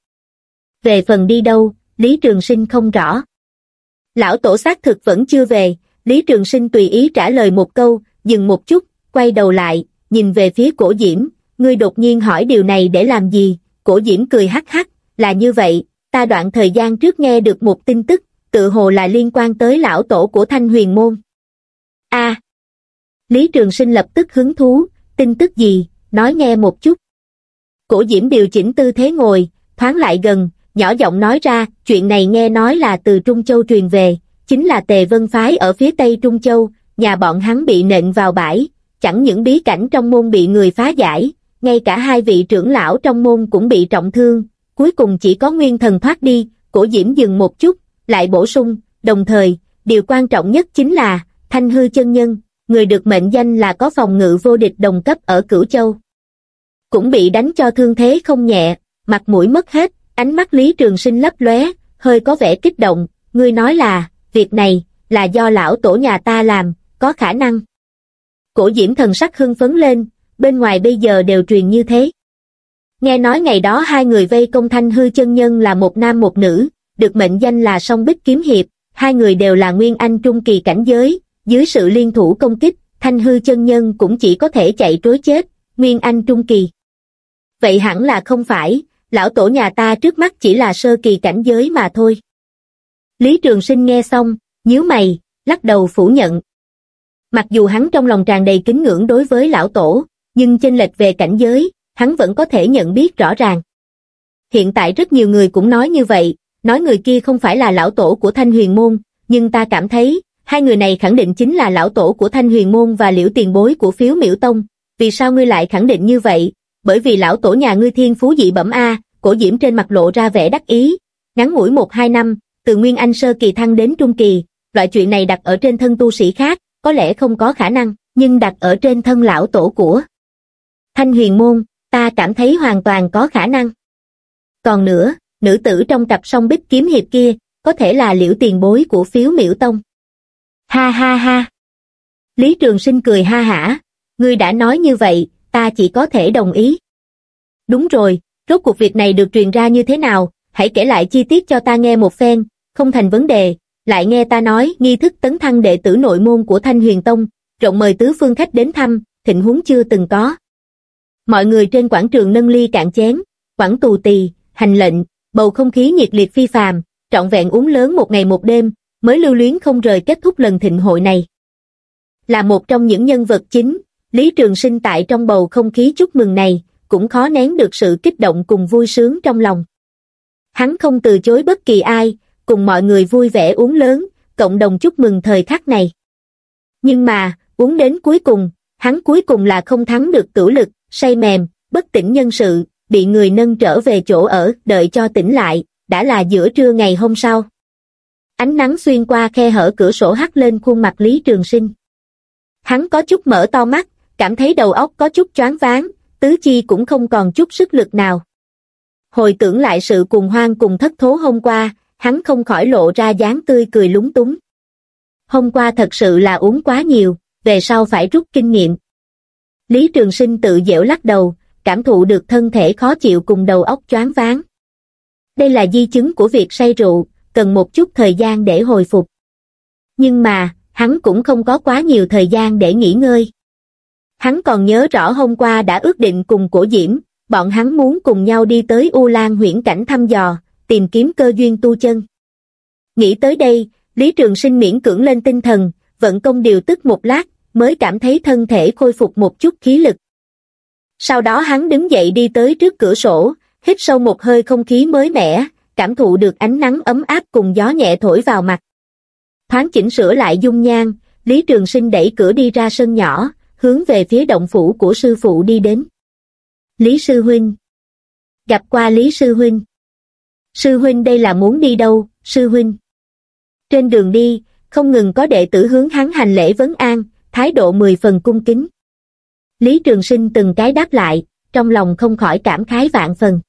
Về phần đi đâu, Lý Trường Sinh không rõ. Lão tổ xác thực vẫn chưa về, Lý Trường Sinh tùy ý trả lời một câu, dừng một chút, quay đầu lại, nhìn về phía cổ diễm, ngươi đột nhiên hỏi điều này để làm gì, cổ diễm cười hắc hắc, là như vậy, ta đoạn thời gian trước nghe được một tin tức, tự hồ là liên quan tới lão tổ của Thanh Huyền Môn. A. Lý Trường Sinh lập tức hứng thú, tin tức gì, nói nghe một chút. Cổ Diễm điều chỉnh tư thế ngồi, thoáng lại gần, nhỏ giọng nói ra, chuyện này nghe nói là từ Trung Châu truyền về, chính là Tề Vân Phái ở phía tây Trung Châu, nhà bọn hắn bị nện vào bãi, chẳng những bí cảnh trong môn bị người phá giải, ngay cả hai vị trưởng lão trong môn cũng bị trọng thương, cuối cùng chỉ có nguyên thần thoát đi, cổ diễm dừng một chút, lại bổ sung, đồng thời, điều quan trọng nhất chính là, thanh hư chân nhân, người được mệnh danh là có phòng ngự vô địch đồng cấp ở Cửu Châu. Cũng bị đánh cho thương thế không nhẹ, mặt mũi mất hết, ánh mắt Lý Trường Sinh lấp lóe, hơi có vẻ kích động, ngươi nói là, việc này, là do lão tổ nhà ta làm, có khả năng. Cổ diễm thần sắc hưng phấn lên, bên ngoài bây giờ đều truyền như thế. Nghe nói ngày đó hai người vây công thanh hư chân nhân là một nam một nữ, được mệnh danh là song bích kiếm hiệp, hai người đều là nguyên anh trung kỳ cảnh giới, dưới sự liên thủ công kích, thanh hư chân nhân cũng chỉ có thể chạy trối chết, nguyên anh trung kỳ. Vậy hẳn là không phải, lão tổ nhà ta trước mắt chỉ là sơ kỳ cảnh giới mà thôi. Lý Trường Sinh nghe xong, nhíu mày, lắc đầu phủ nhận. Mặc dù hắn trong lòng tràn đầy kính ngưỡng đối với lão tổ, nhưng chênh lệch về cảnh giới, hắn vẫn có thể nhận biết rõ ràng. Hiện tại rất nhiều người cũng nói như vậy, nói người kia không phải là lão tổ của Thanh Huyền Môn, nhưng ta cảm thấy, hai người này khẳng định chính là lão tổ của Thanh Huyền Môn và liễu tiền bối của phiếu miễu tông. Vì sao ngươi lại khẳng định như vậy? Bởi vì lão tổ nhà ngươi thiên phú dị bẩm A, cổ diễm trên mặt lộ ra vẻ đắc ý. Ngắn ngủi một hai năm, từ Nguyên Anh sơ kỳ thăng đến trung kỳ, loại chuyện này đặt ở trên thân tu sĩ khác, có lẽ không có khả năng, nhưng đặt ở trên thân lão tổ của Thanh Huyền Môn, ta cảm thấy hoàn toàn có khả năng. Còn nữa, nữ tử trong cặp song bích kiếm hiệp kia, có thể là liễu tiền bối của phiếu miễu tông. Ha ha ha. Lý Trường Sinh cười ha hả, ngươi đã nói như vậy, ta chỉ có thể đồng ý. Đúng rồi, rốt cuộc việc này được truyền ra như thế nào, hãy kể lại chi tiết cho ta nghe một phen, không thành vấn đề, lại nghe ta nói nghi thức tấn thăng đệ tử nội môn của Thanh Huyền Tông, rộng mời tứ phương khách đến thăm, thịnh huống chưa từng có. Mọi người trên quảng trường nâng ly cạn chén, quảng tù tì, hành lệnh, bầu không khí nhiệt liệt phi phàm, trọn vẹn uống lớn một ngày một đêm, mới lưu luyến không rời kết thúc lần thịnh hội này. Là một trong những nhân vật chính, Lý Trường Sinh tại trong bầu không khí chúc mừng này, cũng khó nén được sự kích động cùng vui sướng trong lòng. Hắn không từ chối bất kỳ ai, cùng mọi người vui vẻ uống lớn, cộng đồng chúc mừng thời khắc này. Nhưng mà, uống đến cuối cùng, hắn cuối cùng là không thắng được cửu lực, say mềm, bất tỉnh nhân sự, bị người nâng trở về chỗ ở, đợi cho tỉnh lại, đã là giữa trưa ngày hôm sau. Ánh nắng xuyên qua khe hở cửa sổ hắt lên khuôn mặt Lý Trường Sinh. Hắn có chút mở to mắt, cảm thấy đầu óc có chút choáng váng, tứ chi cũng không còn chút sức lực nào. Hồi tưởng lại sự cùng hoang cùng thất thố hôm qua, hắn không khỏi lộ ra dáng tươi cười lúng túng. Hôm qua thật sự là uống quá nhiều, về sau phải rút kinh nghiệm. Lý Trường Sinh tự dễu lắc đầu, cảm thụ được thân thể khó chịu cùng đầu óc choáng váng. Đây là di chứng của việc say rượu, cần một chút thời gian để hồi phục. Nhưng mà, hắn cũng không có quá nhiều thời gian để nghỉ ngơi. Hắn còn nhớ rõ hôm qua đã ước định cùng cổ diễm, bọn hắn muốn cùng nhau đi tới U Lan huyển cảnh thăm dò, tìm kiếm cơ duyên tu chân. Nghĩ tới đây, Lý Trường Sinh miễn cưỡng lên tinh thần, vận công điều tức một lát, mới cảm thấy thân thể khôi phục một chút khí lực. Sau đó hắn đứng dậy đi tới trước cửa sổ, hít sâu một hơi không khí mới mẻ, cảm thụ được ánh nắng ấm áp cùng gió nhẹ thổi vào mặt. Thoáng chỉnh sửa lại dung nhan, Lý Trường Sinh đẩy cửa đi ra sân nhỏ, hướng về phía động phủ của sư phụ đi đến. Lý Sư Huynh Gặp qua Lý Sư Huynh Sư Huynh đây là muốn đi đâu, Sư Huynh? Trên đường đi, không ngừng có đệ tử hướng hắn hành lễ vấn an, thái độ mười phần cung kính. Lý Trường Sinh từng cái đáp lại, trong lòng không khỏi cảm khái vạn phần.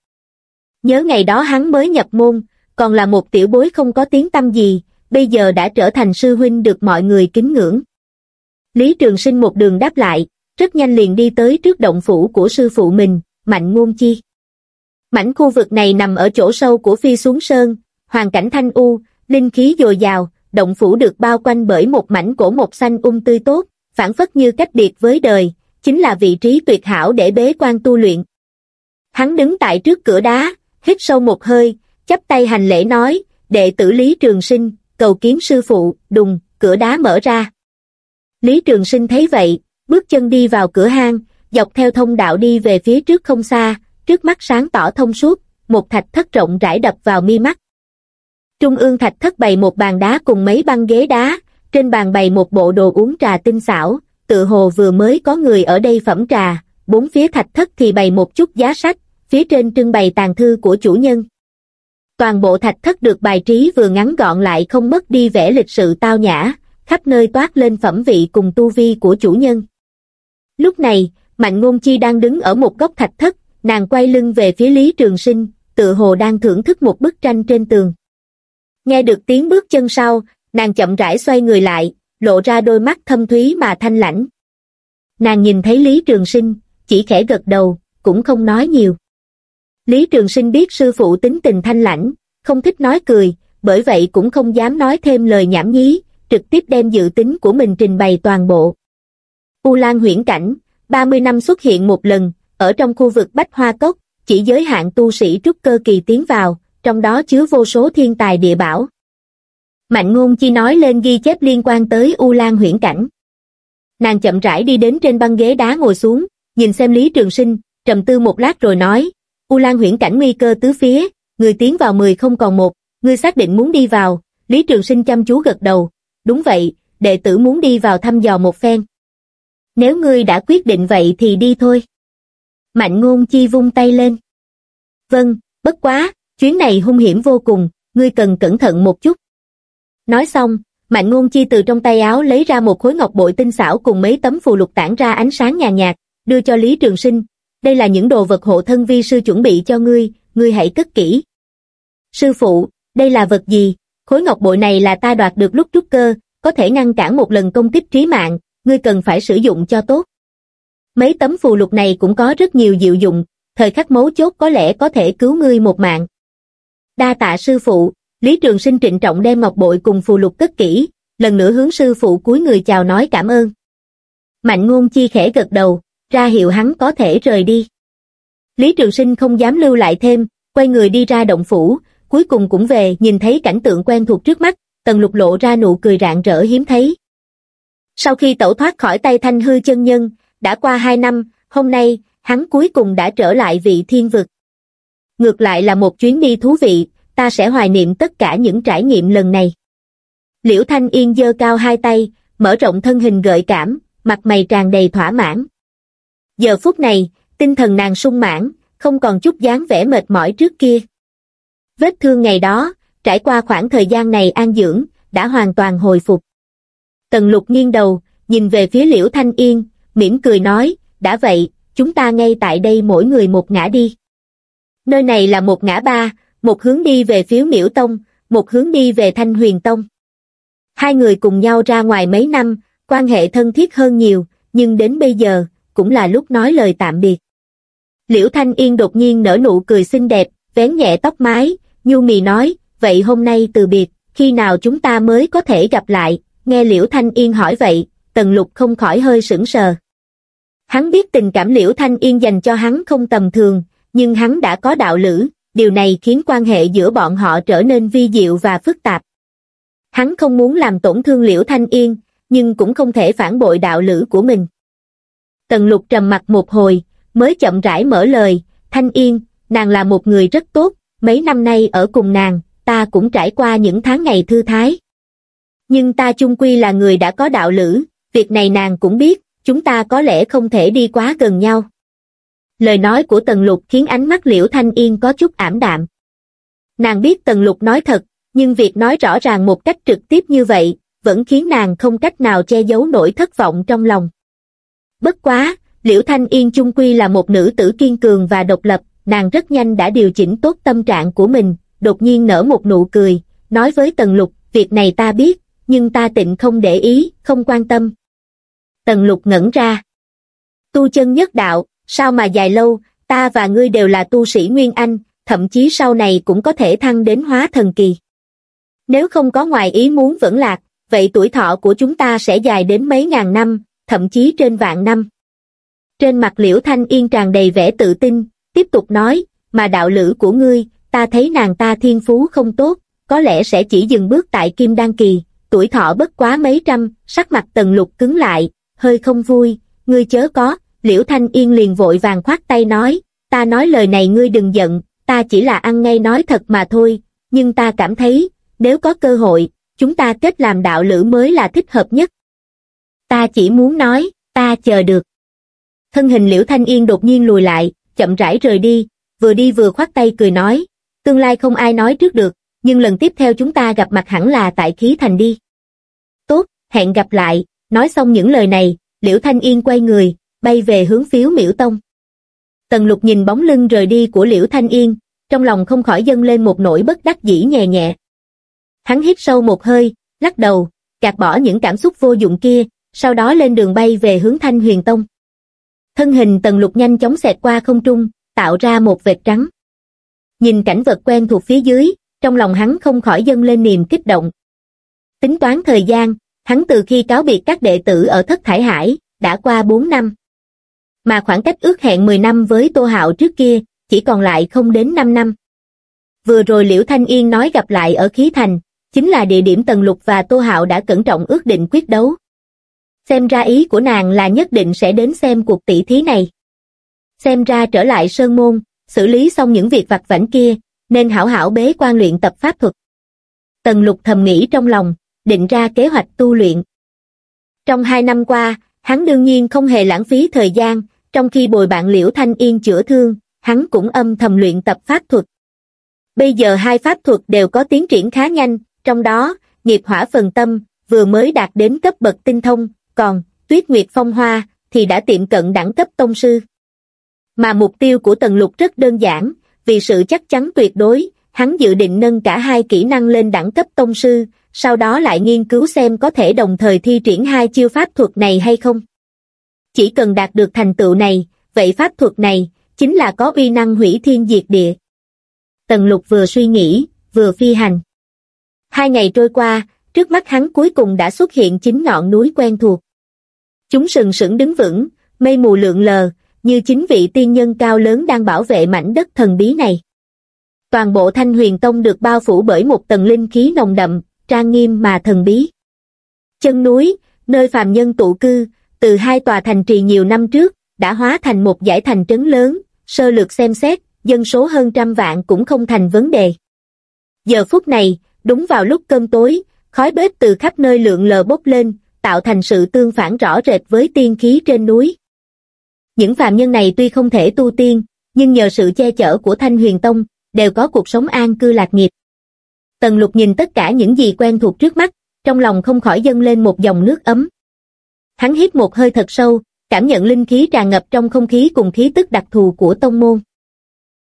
Nhớ ngày đó hắn mới nhập môn, còn là một tiểu bối không có tiếng tâm gì, bây giờ đã trở thành sư huynh được mọi người kính ngưỡng. Lý Trường Sinh một đường đáp lại, rất nhanh liền đi tới trước động phủ của sư phụ mình, Mạnh Ngôn Chi. Mảnh khu vực này nằm ở chỗ sâu của phi xuống sơn, hoàn cảnh thanh u, linh khí dồi dào, động phủ được bao quanh bởi một mảnh cổ một xanh um tươi tốt, phản phất như cách biệt với đời, chính là vị trí tuyệt hảo để bế quan tu luyện. Hắn đứng tại trước cửa đá, hít sâu một hơi, chắp tay hành lễ nói, đệ tử Lý Trường Sinh, cầu kiến sư phụ, đùng, cửa đá mở ra. Lý Trường Sinh thấy vậy, bước chân đi vào cửa hang, dọc theo thông đạo đi về phía trước không xa, trước mắt sáng tỏ thông suốt, một thạch thất rộng rãi đập vào mi mắt. Trung ương thạch thất bày một bàn đá cùng mấy băng ghế đá, trên bàn bày một bộ đồ uống trà tinh xảo, tự hồ vừa mới có người ở đây phẩm trà, bốn phía thạch thất thì bày một chút giá sách, phía trên trưng bày tàn thư của chủ nhân. Toàn bộ thạch thất được bài trí vừa ngắn gọn lại không mất đi vẻ lịch sự tao nhã, khắp nơi toát lên phẩm vị cùng tu vi của chủ nhân. Lúc này, Mạnh Ngôn Chi đang đứng ở một góc thạch thất, nàng quay lưng về phía Lý Trường Sinh, tự hồ đang thưởng thức một bức tranh trên tường. Nghe được tiếng bước chân sau, nàng chậm rãi xoay người lại, lộ ra đôi mắt thâm thúy mà thanh lãnh. Nàng nhìn thấy Lý Trường Sinh, chỉ khẽ gật đầu, cũng không nói nhiều. Lý Trường Sinh biết sư phụ tính tình thanh lãnh, không thích nói cười, bởi vậy cũng không dám nói thêm lời nhảm nhí, trực tiếp đem dự tính của mình trình bày toàn bộ. U Lan huyễn cảnh, 30 năm xuất hiện một lần, ở trong khu vực Bách Hoa Cốc, chỉ giới hạn tu sĩ trúc cơ kỳ tiến vào, trong đó chứa vô số thiên tài địa bảo. Mạnh ngôn chi nói lên ghi chép liên quan tới U Lan huyễn cảnh. Nàng chậm rãi đi đến trên băng ghế đá ngồi xuống, nhìn xem Lý Trường Sinh, trầm tư một lát rồi nói, U Lan huyễn cảnh nguy cơ tứ phía, người tiến vào mười không còn một, ngươi xác định muốn đi vào, Lý Trường Sinh chăm chú gật đầu, đúng vậy, đệ tử muốn đi vào thăm dò một phen. Nếu ngươi đã quyết định vậy thì đi thôi. Mạnh ngôn chi vung tay lên. Vâng, bất quá, chuyến này hung hiểm vô cùng, ngươi cần cẩn thận một chút. Nói xong, Mạnh ngôn chi từ trong tay áo lấy ra một khối ngọc bội tinh xảo cùng mấy tấm phù lục tản ra ánh sáng nhàn nhạt, đưa cho Lý Trường Sinh. Đây là những đồ vật hộ thân vi sư chuẩn bị cho ngươi, ngươi hãy cất kỹ. Sư phụ, đây là vật gì? Khối ngọc bội này là ta đoạt được lúc trúc cơ, có thể ngăn cản một lần công kích trí mạng, ngươi cần phải sử dụng cho tốt. Mấy tấm phù lục này cũng có rất nhiều diệu dụng, thời khắc mấu chốt có lẽ có thể cứu ngươi một mạng. Đa tạ sư phụ, Lý Trường Sinh trịnh trọng đem ngọc bội cùng phù lục cất kỹ, lần nữa hướng sư phụ cúi người chào nói cảm ơn. Mạnh ngôn chi khẽ gật đầu, ra hiệu hắn có thể rời đi. Lý Trường Sinh không dám lưu lại thêm, quay người đi ra động phủ, cuối cùng cũng về nhìn thấy cảnh tượng quen thuộc trước mắt, tần lục lộ ra nụ cười rạng rỡ hiếm thấy. Sau khi tẩu thoát khỏi tay thanh hư chân nhân, đã qua hai năm, hôm nay, hắn cuối cùng đã trở lại vị thiên vực. Ngược lại là một chuyến đi thú vị, ta sẽ hoài niệm tất cả những trải nghiệm lần này. Liễu Thanh Yên giơ cao hai tay, mở rộng thân hình gợi cảm, mặt mày tràn đầy thỏa mãn. Giờ phút này, tinh thần nàng sung mãn, không còn chút dáng vẻ mệt mỏi trước kia. Vết thương ngày đó, trải qua khoảng thời gian này an dưỡng, đã hoàn toàn hồi phục. Tần lục nghiêng đầu, nhìn về phía Liễu Thanh Yên, mỉm cười nói, đã vậy, chúng ta ngay tại đây mỗi người một ngã đi. Nơi này là một ngã ba, một hướng đi về phía Miễu Tông, một hướng đi về Thanh Huyền Tông. Hai người cùng nhau ra ngoài mấy năm, quan hệ thân thiết hơn nhiều, nhưng đến bây giờ, cũng là lúc nói lời tạm biệt. Liễu Thanh Yên đột nhiên nở nụ cười xinh đẹp, vén nhẹ tóc mái, nhu mì nói, vậy hôm nay từ biệt, khi nào chúng ta mới có thể gặp lại, nghe Liễu Thanh Yên hỏi vậy, Tần Lục không khỏi hơi sững sờ. Hắn biết tình cảm Liễu Thanh Yên dành cho hắn không tầm thường, nhưng hắn đã có đạo lữ, điều này khiến quan hệ giữa bọn họ trở nên vi diệu và phức tạp. Hắn không muốn làm tổn thương Liễu Thanh Yên, nhưng cũng không thể phản bội đạo lữ của mình. Tần lục trầm mặt một hồi, mới chậm rãi mở lời, Thanh Yên, nàng là một người rất tốt, mấy năm nay ở cùng nàng, ta cũng trải qua những tháng ngày thư thái. Nhưng ta chung quy là người đã có đạo lữ, việc này nàng cũng biết, chúng ta có lẽ không thể đi quá gần nhau. Lời nói của Tần Lục khiến ánh mắt Liễu Thanh Yên có chút ảm đạm. Nàng biết Tần Lục nói thật, nhưng việc nói rõ ràng một cách trực tiếp như vậy, vẫn khiến nàng không cách nào che giấu nỗi thất vọng trong lòng. Bất quá, Liễu Thanh Yên chung quy là một nữ tử kiên cường và độc lập, nàng rất nhanh đã điều chỉnh tốt tâm trạng của mình, đột nhiên nở một nụ cười, nói với Tần Lục, việc này ta biết, nhưng ta tịnh không để ý, không quan tâm. Tần Lục ngẩn ra. Tu chân nhất đạo, sao mà dài lâu, ta và ngươi đều là tu sĩ Nguyên Anh, thậm chí sau này cũng có thể thăng đến hóa thần kỳ. Nếu không có ngoài ý muốn vẫn lạc, vậy tuổi thọ của chúng ta sẽ dài đến mấy ngàn năm, thậm chí trên vạn năm. Trên mặt liễu thanh yên tràn đầy vẻ tự tin, tiếp tục nói, mà đạo lữ của ngươi, ta thấy nàng ta thiên phú không tốt, có lẽ sẽ chỉ dừng bước tại kim đan kỳ, tuổi thọ bất quá mấy trăm, sắc mặt tần lục cứng lại, hơi không vui, ngươi chớ có, liễu thanh yên liền vội vàng khoát tay nói, ta nói lời này ngươi đừng giận, ta chỉ là ăn ngay nói thật mà thôi, nhưng ta cảm thấy, nếu có cơ hội, chúng ta kết làm đạo lữ mới là thích hợp nhất. Ta chỉ muốn nói, ta chờ được. Thân hình liễu thanh yên đột nhiên lùi lại, chậm rãi rời đi, vừa đi vừa khoát tay cười nói, tương lai không ai nói trước được, nhưng lần tiếp theo chúng ta gặp mặt hẳn là tại khí thành đi. Tốt, hẹn gặp lại, nói xong những lời này, Liễu Thanh Yên quay người, bay về hướng phiếu miễu tông. Tần lục nhìn bóng lưng rời đi của Liễu Thanh Yên, trong lòng không khỏi dâng lên một nỗi bất đắc dĩ nhẹ nhẹ. Hắn hít sâu một hơi, lắc đầu, gạt bỏ những cảm xúc vô dụng kia, sau đó lên đường bay về hướng Thanh Huyền Tông. Thân hình tần lục nhanh chóng xẹt qua không trung, tạo ra một vệt trắng. Nhìn cảnh vật quen thuộc phía dưới, trong lòng hắn không khỏi dâng lên niềm kích động. Tính toán thời gian, hắn từ khi cáo biệt các đệ tử ở Thất Thải Hải, đã qua 4 năm. Mà khoảng cách ước hẹn 10 năm với Tô Hạo trước kia, chỉ còn lại không đến 5 năm. Vừa rồi Liễu Thanh Yên nói gặp lại ở Khí Thành, chính là địa điểm Tần Lục và Tô Hạo đã cẩn trọng ước định quyết đấu. Xem ra ý của nàng là nhất định sẽ đến xem cuộc tỷ thí này. Xem ra trở lại Sơn Môn, xử lý xong những việc vặt vảnh kia, nên hảo hảo bế quan luyện tập pháp thuật. Tần Lục thầm nghĩ trong lòng, định ra kế hoạch tu luyện. Trong hai năm qua, hắn đương nhiên không hề lãng phí thời gian, trong khi bồi bạn Liễu Thanh Yên chữa thương, hắn cũng âm thầm luyện tập pháp thuật. Bây giờ hai pháp thuật đều có tiến triển khá nhanh, trong đó, nghiệp hỏa phần tâm, vừa mới đạt đến cấp bậc tinh thông, còn, tuyết nguyệt phong hoa, thì đã tiệm cận đẳng cấp tông sư. Mà mục tiêu của Tần Lục rất đơn giản, vì sự chắc chắn tuyệt đối, hắn dự định nâng cả hai kỹ năng lên đẳng cấp tông sư, sau đó lại nghiên cứu xem có thể đồng thời thi triển hai chiêu pháp thuật này hay không. Chỉ cần đạt được thành tựu này, vậy pháp thuật này, chính là có uy năng hủy thiên diệt địa. Tần lục vừa suy nghĩ, vừa phi hành. Hai ngày trôi qua, trước mắt hắn cuối cùng đã xuất hiện chính ngọn núi quen thuộc. Chúng sừng sững đứng vững, mây mù lượn lờ, như chính vị tiên nhân cao lớn đang bảo vệ mảnh đất thần bí này. Toàn bộ thanh huyền tông được bao phủ bởi một tầng linh khí nồng đậm, trang nghiêm mà thần bí. Chân núi, nơi phàm nhân tụ cư, từ hai tòa thành trì nhiều năm trước, đã hóa thành một giải thành trấn lớn, sơ lược xem xét, dân số hơn trăm vạn cũng không thành vấn đề. Giờ phút này, đúng vào lúc cơm tối, khói bếp từ khắp nơi lượn lờ bốc lên, tạo thành sự tương phản rõ rệt với tiên khí trên núi. Những phàm nhân này tuy không thể tu tiên, nhưng nhờ sự che chở của Thanh Huyền Tông, đều có cuộc sống an cư lạc nghiệp. Tần lục nhìn tất cả những gì quen thuộc trước mắt, trong lòng không khỏi dâng lên một dòng nước ấm. Hắn hít một hơi thật sâu, cảm nhận linh khí tràn ngập trong không khí cùng khí tức đặc thù của tông môn.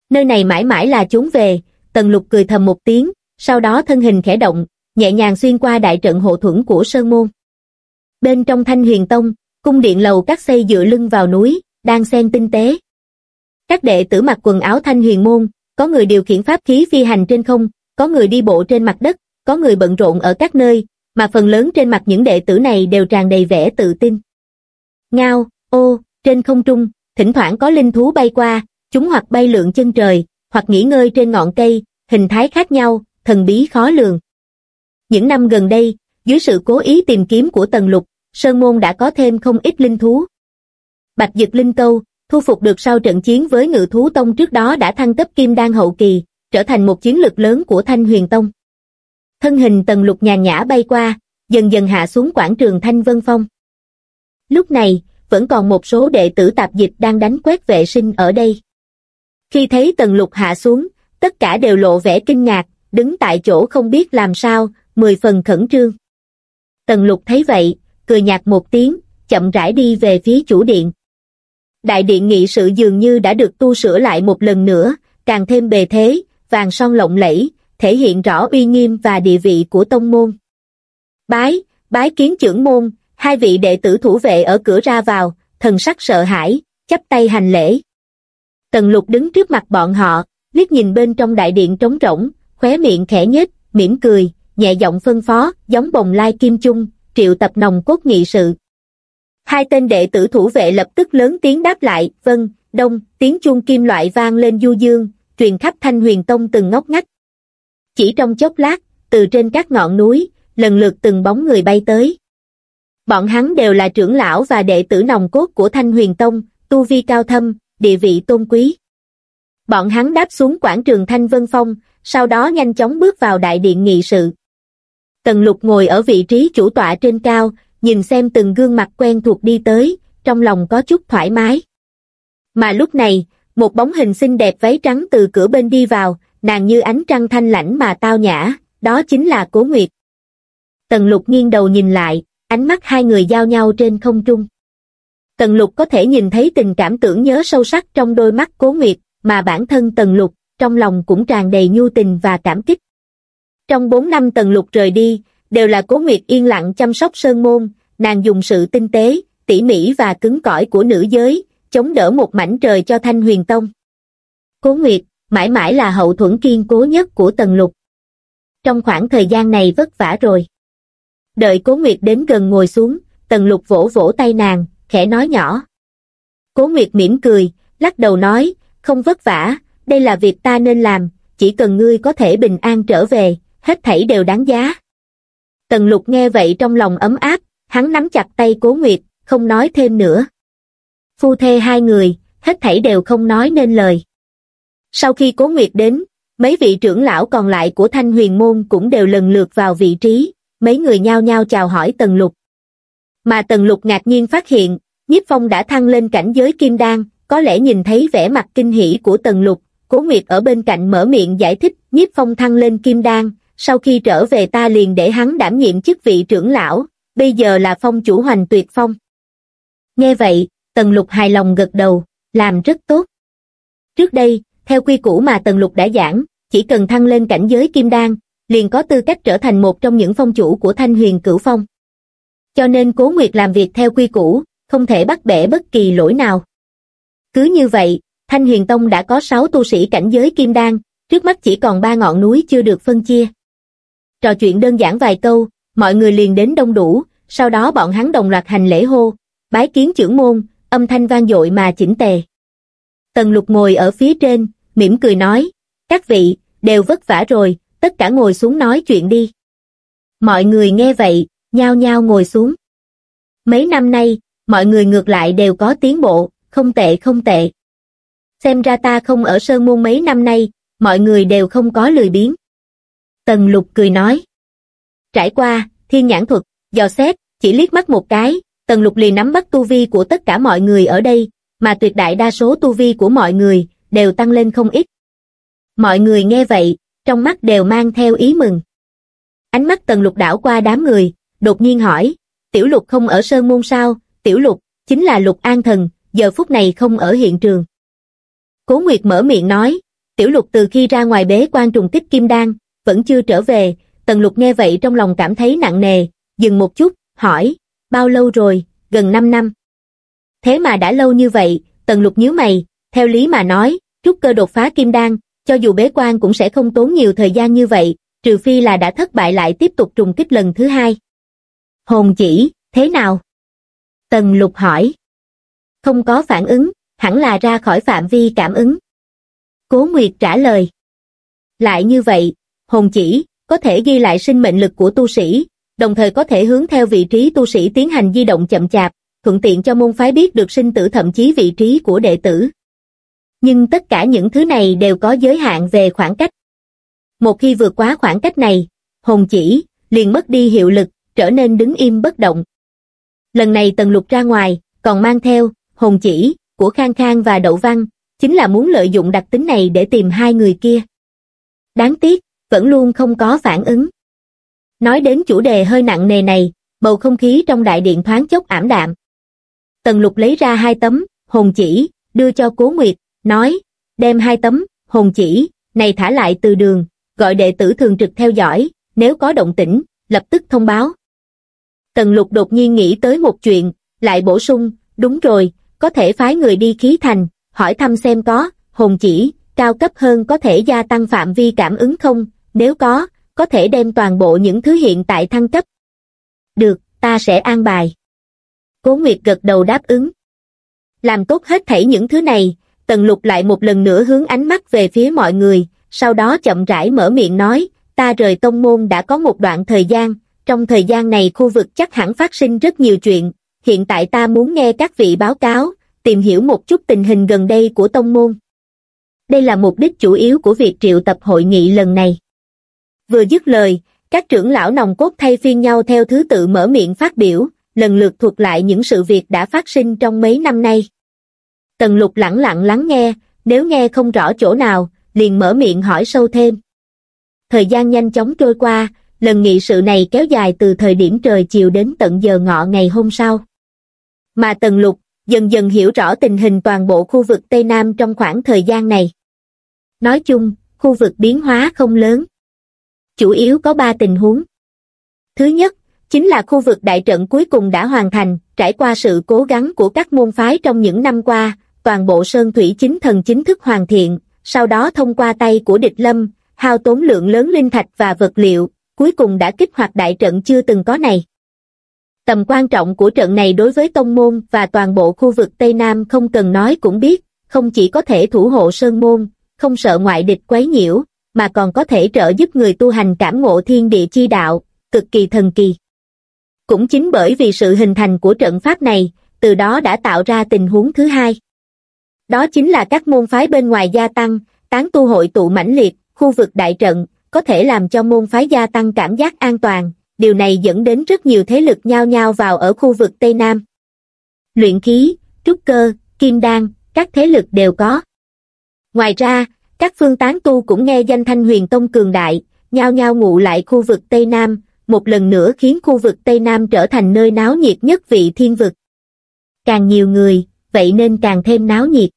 Nơi này mãi mãi là chốn về, tần lục cười thầm một tiếng, sau đó thân hình khẽ động, nhẹ nhàng xuyên qua đại trận hộ thuẫn của sơn môn. Bên trong thanh huyền tông, cung điện lầu các xây dựa lưng vào núi, đang xen tinh tế. Các đệ tử mặc quần áo thanh huyền môn, có người điều khiển pháp khí phi hành trên không, có người đi bộ trên mặt đất, có người bận rộn ở các nơi, mà phần lớn trên mặt những đệ tử này đều tràn đầy vẻ tự tin. Ngao, ô, trên không trung, thỉnh thoảng có linh thú bay qua, chúng hoặc bay lượn chân trời, hoặc nghỉ ngơi trên ngọn cây, hình thái khác nhau, thần bí khó lường. Những năm gần đây, dưới sự cố ý tìm kiếm của Tần Lục, Sơn Môn đã có thêm không ít linh thú. Bạch Dực Linh Tâu, thu phục được sau trận chiến với ngự thú tông trước đó đã thăng cấp kim đan hậu kỳ, trở thành một chiến lực lớn của Thanh Huyền Tông. Thân hình Tần Lục nhàn nhã bay qua, dần dần hạ xuống quảng trường Thanh Vân Phong. Lúc này, vẫn còn một số đệ tử tạp dịch đang đánh quét vệ sinh ở đây. Khi thấy Tần Lục hạ xuống, tất cả đều lộ vẻ kinh ngạc, đứng tại chỗ không biết làm sao, mười phần khẩn trương. Tần Lục thấy vậy, cười nhạt một tiếng, chậm rãi đi về phía chủ điện. Đại điện nghị sự dường như đã được tu sửa lại một lần nữa, càng thêm bề thế, vàng son lộng lẫy, thể hiện rõ uy nghiêm và địa vị của tông môn. Bái, bái kiến trưởng môn, hai vị đệ tử thủ vệ ở cửa ra vào, thần sắc sợ hãi, chắp tay hành lễ. Tần lục đứng trước mặt bọn họ, liếc nhìn bên trong đại điện trống rỗng, khóe miệng khẽ nhếch, mỉm cười, nhẹ giọng phân phó, giống bồng lai kim chung, triệu tập nòng cốt nghị sự. Hai tên đệ tử thủ vệ lập tức lớn tiếng đáp lại, vâng, đông, tiếng chuông kim loại vang lên du dương, truyền khắp thanh huyền tông từng ngóc ngách. Chỉ trong chốc lát, từ trên các ngọn núi, lần lượt từng bóng người bay tới. Bọn hắn đều là trưởng lão và đệ tử nòng cốt của thanh huyền tông, tu vi cao thâm, địa vị tôn quý. Bọn hắn đáp xuống quảng trường Thanh Vân Phong, sau đó nhanh chóng bước vào đại điện nghị sự. Tần lục ngồi ở vị trí chủ tọa trên cao, nhìn xem từng gương mặt quen thuộc đi tới, trong lòng có chút thoải mái. Mà lúc này, một bóng hình xinh đẹp váy trắng từ cửa bên đi vào, nàng như ánh trăng thanh lãnh mà tao nhã, đó chính là Cố Nguyệt. Tần lục nghiêng đầu nhìn lại, ánh mắt hai người giao nhau trên không trung. Tần lục có thể nhìn thấy tình cảm tưởng nhớ sâu sắc trong đôi mắt Cố Nguyệt, mà bản thân Tần lục, trong lòng cũng tràn đầy nhu tình và cảm kích. Trong bốn năm Tần lục rời đi, đều là Cố Nguyệt yên lặng chăm sóc sơn môn, nàng dùng sự tinh tế, tỉ mỉ và cứng cỏi của nữ giới, chống đỡ một mảnh trời cho Thanh Huyền Tông. Cố Nguyệt, mãi mãi là hậu thuẫn kiên cố nhất của Tần Lục. Trong khoảng thời gian này vất vả rồi. Đợi Cố Nguyệt đến gần ngồi xuống, Tần Lục vỗ vỗ tay nàng, khẽ nói nhỏ. Cố Nguyệt mỉm cười, lắc đầu nói, không vất vả, đây là việc ta nên làm, chỉ cần ngươi có thể bình an trở về, hết thảy đều đáng giá. Tần Lục nghe vậy trong lòng ấm áp, hắn nắm chặt tay Cố Nguyệt, không nói thêm nữa. Phu thê hai người, hết thảy đều không nói nên lời. Sau khi Cố Nguyệt đến, mấy vị trưởng lão còn lại của Thanh Huyền Môn cũng đều lần lượt vào vị trí, mấy người nhao nhao chào hỏi Tần Lục. Mà Tần Lục ngạc nhiên phát hiện, Nhiếp Phong đã thăng lên cảnh giới Kim Đan, có lẽ nhìn thấy vẻ mặt kinh hỉ của Tần Lục, Cố Nguyệt ở bên cạnh mở miệng giải thích Nhiếp Phong thăng lên Kim Đan, sau khi trở về ta liền để hắn đảm nhiệm chức vị trưởng lão, bây giờ là phong chủ hoành tuyệt phong. Nghe vậy, Tần Lục hài lòng gật đầu, làm rất tốt. Trước đây, theo quy củ mà Tần Lục đã giảng, chỉ cần thăng lên cảnh giới Kim Đan, liền có tư cách trở thành một trong những phong chủ của Thanh Huyền Cửu Phong. Cho nên Cố Nguyệt làm việc theo quy củ, không thể bắt bẻ bất kỳ lỗi nào. Cứ như vậy, Thanh Huyền Tông đã có 6 tu sĩ cảnh giới Kim Đan, trước mắt chỉ còn ba ngọn núi chưa được phân chia. Trò chuyện đơn giản vài câu, mọi người liền đến đông đủ, sau đó bọn hắn đồng loạt hành lễ hô, bái kiến trưởng môn, âm thanh vang dội mà chỉnh tề. Tần lục ngồi ở phía trên, mỉm cười nói, các vị, đều vất vả rồi, tất cả ngồi xuống nói chuyện đi. Mọi người nghe vậy, nhao nhao ngồi xuống. Mấy năm nay, mọi người ngược lại đều có tiến bộ, không tệ không tệ. Xem ra ta không ở Sơn Môn mấy năm nay, mọi người đều không có lười biếng. Tần lục cười nói. Trải qua, thiên nhãn thuật, dò xét, chỉ liếc mắt một cái, tần lục liền nắm bắt tu vi của tất cả mọi người ở đây, mà tuyệt đại đa số tu vi của mọi người, đều tăng lên không ít. Mọi người nghe vậy, trong mắt đều mang theo ý mừng. Ánh mắt tần lục đảo qua đám người, đột nhiên hỏi, tiểu lục không ở Sơn Môn sao, tiểu lục, chính là lục an thần, giờ phút này không ở hiện trường. Cố Nguyệt mở miệng nói, tiểu lục từ khi ra ngoài bế quan trùng kích kim đan, vẫn chưa trở về, tần lục nghe vậy trong lòng cảm thấy nặng nề, dừng một chút, hỏi, bao lâu rồi, gần 5 năm. Thế mà đã lâu như vậy, tần lục nhíu mày, theo lý mà nói, trúc cơ đột phá kim đan, cho dù bế quan cũng sẽ không tốn nhiều thời gian như vậy, trừ phi là đã thất bại lại tiếp tục trùng kích lần thứ hai. Hồn chỉ, thế nào? Tần lục hỏi. Không có phản ứng, hẳn là ra khỏi phạm vi cảm ứng. Cố Nguyệt trả lời. Lại như vậy, hồn chỉ, có thể ghi lại sinh mệnh lực của tu sĩ, đồng thời có thể hướng theo vị trí tu sĩ tiến hành di động chậm chạp, thuận tiện cho môn phái biết được sinh tử thậm chí vị trí của đệ tử. Nhưng tất cả những thứ này đều có giới hạn về khoảng cách. Một khi vượt quá khoảng cách này, hồn chỉ, liền mất đi hiệu lực, trở nên đứng im bất động. Lần này Tần Lục ra ngoài, còn mang theo, hồn chỉ, của Khang Khang và Đậu Văn, chính là muốn lợi dụng đặc tính này để tìm hai người kia. Đáng tiếc, vẫn luôn không có phản ứng. Nói đến chủ đề hơi nặng nề này, bầu không khí trong đại điện thoáng chốc ảm đạm. Tần lục lấy ra hai tấm, hồn chỉ, đưa cho cố nguyệt, nói, đem hai tấm, hồn chỉ, này thả lại từ đường, gọi đệ tử thường trực theo dõi, nếu có động tĩnh, lập tức thông báo. Tần lục đột nhiên nghĩ tới một chuyện, lại bổ sung, đúng rồi, có thể phái người đi khí thành, hỏi thăm xem có, hồn chỉ, cao cấp hơn có thể gia tăng phạm vi cảm ứng không, nếu có, có thể đem toàn bộ những thứ hiện tại thăng cấp. Được, ta sẽ an bài. Cố Nguyệt gật đầu đáp ứng. Làm tốt hết thảy những thứ này, Tần Lục lại một lần nữa hướng ánh mắt về phía mọi người, sau đó chậm rãi mở miệng nói, ta rời tông môn đã có một đoạn thời gian, trong thời gian này khu vực chắc hẳn phát sinh rất nhiều chuyện, hiện tại ta muốn nghe các vị báo cáo, tìm hiểu một chút tình hình gần đây của tông môn. Đây là mục đích chủ yếu của việc triệu tập hội nghị lần này. Vừa dứt lời, các trưởng lão nòng cốt thay phiên nhau theo thứ tự mở miệng phát biểu, lần lượt thuật lại những sự việc đã phát sinh trong mấy năm nay. Tần lục lẳng lặng lắng nghe, nếu nghe không rõ chỗ nào, liền mở miệng hỏi sâu thêm. Thời gian nhanh chóng trôi qua, lần nghị sự này kéo dài từ thời điểm trời chiều đến tận giờ ngọ ngày hôm sau. Mà Tần Lục, dần dần hiểu rõ tình hình toàn bộ khu vực Tây Nam trong khoảng thời gian này. Nói chung, khu vực biến hóa không lớn. Chủ yếu có ba tình huống. Thứ nhất, chính là khu vực đại trận cuối cùng đã hoàn thành, trải qua sự cố gắng của các môn phái trong những năm qua, toàn bộ Sơn Thủy Chính Thần chính thức hoàn thiện, sau đó thông qua tay của địch lâm, hao tốn lượng lớn linh thạch và vật liệu, cuối cùng đã kích hoạt đại trận chưa từng có này. Tầm quan trọng của trận này đối với tông môn và toàn bộ khu vực Tây Nam không cần nói cũng biết, không chỉ có thể thủ hộ sơn môn, không sợ ngoại địch quấy nhiễu, mà còn có thể trợ giúp người tu hành cảm ngộ thiên địa chi đạo, cực kỳ thần kỳ. Cũng chính bởi vì sự hình thành của trận pháp này, từ đó đã tạo ra tình huống thứ hai. Đó chính là các môn phái bên ngoài gia tăng, tán tu hội tụ mãnh liệt, khu vực đại trận, có thể làm cho môn phái gia tăng cảm giác an toàn, điều này dẫn đến rất nhiều thế lực nhao nhao vào ở khu vực Tây Nam. Luyện khí, trúc cơ, kim đan, các thế lực đều có. Ngoài ra, các phương tán tu cũng nghe danh thanh huyền tông cường đại, nhao nhao ngụ lại khu vực Tây Nam, một lần nữa khiến khu vực Tây Nam trở thành nơi náo nhiệt nhất vị thiên vực. Càng nhiều người, vậy nên càng thêm náo nhiệt.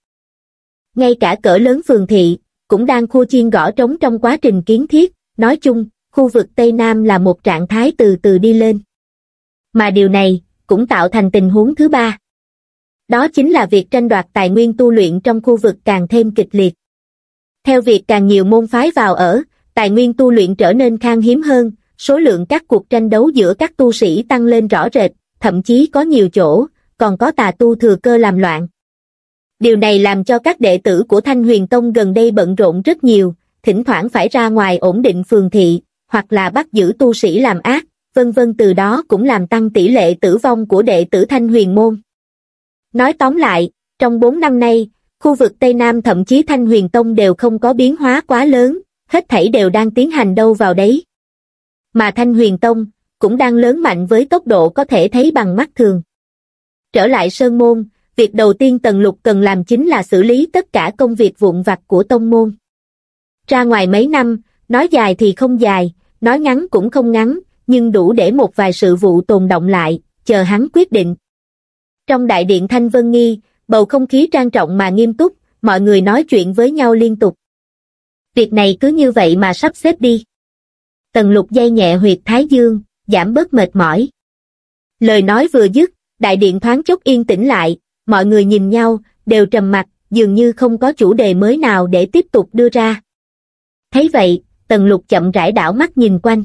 Ngay cả cỡ lớn phường thị, cũng đang khu chiên gõ trống trong quá trình kiến thiết, nói chung, khu vực Tây Nam là một trạng thái từ từ đi lên. Mà điều này, cũng tạo thành tình huống thứ ba. Đó chính là việc tranh đoạt tài nguyên tu luyện trong khu vực càng thêm kịch liệt. Theo việc càng nhiều môn phái vào ở, tài nguyên tu luyện trở nên khan hiếm hơn, số lượng các cuộc tranh đấu giữa các tu sĩ tăng lên rõ rệt, thậm chí có nhiều chỗ, còn có tà tu thừa cơ làm loạn. Điều này làm cho các đệ tử của Thanh Huyền Tông gần đây bận rộn rất nhiều, thỉnh thoảng phải ra ngoài ổn định phường thị, hoặc là bắt giữ tu sĩ làm ác, vân vân từ đó cũng làm tăng tỷ lệ tử vong của đệ tử Thanh Huyền Môn. Nói tóm lại, trong 4 năm nay, khu vực Tây Nam thậm chí Thanh Huyền Tông đều không có biến hóa quá lớn, hết thảy đều đang tiến hành đâu vào đấy. Mà Thanh Huyền Tông cũng đang lớn mạnh với tốc độ có thể thấy bằng mắt thường. Trở lại Sơn Môn, việc đầu tiên Tần Lục cần làm chính là xử lý tất cả công việc vụn vặt của tông môn. Ra ngoài mấy năm, nói dài thì không dài, nói ngắn cũng không ngắn, nhưng đủ để một vài sự vụ tồn động lại, chờ hắn quyết định. Trong đại điện Thanh Vân Nghi, bầu không khí trang trọng mà nghiêm túc, mọi người nói chuyện với nhau liên tục. Việc này cứ như vậy mà sắp xếp đi. Tần lục dây nhẹ huyệt thái dương, giảm bớt mệt mỏi. Lời nói vừa dứt, đại điện thoáng chốc yên tĩnh lại, mọi người nhìn nhau, đều trầm mặt, dường như không có chủ đề mới nào để tiếp tục đưa ra. Thấy vậy, Tần Lục chậm rãi đảo mắt nhìn quanh.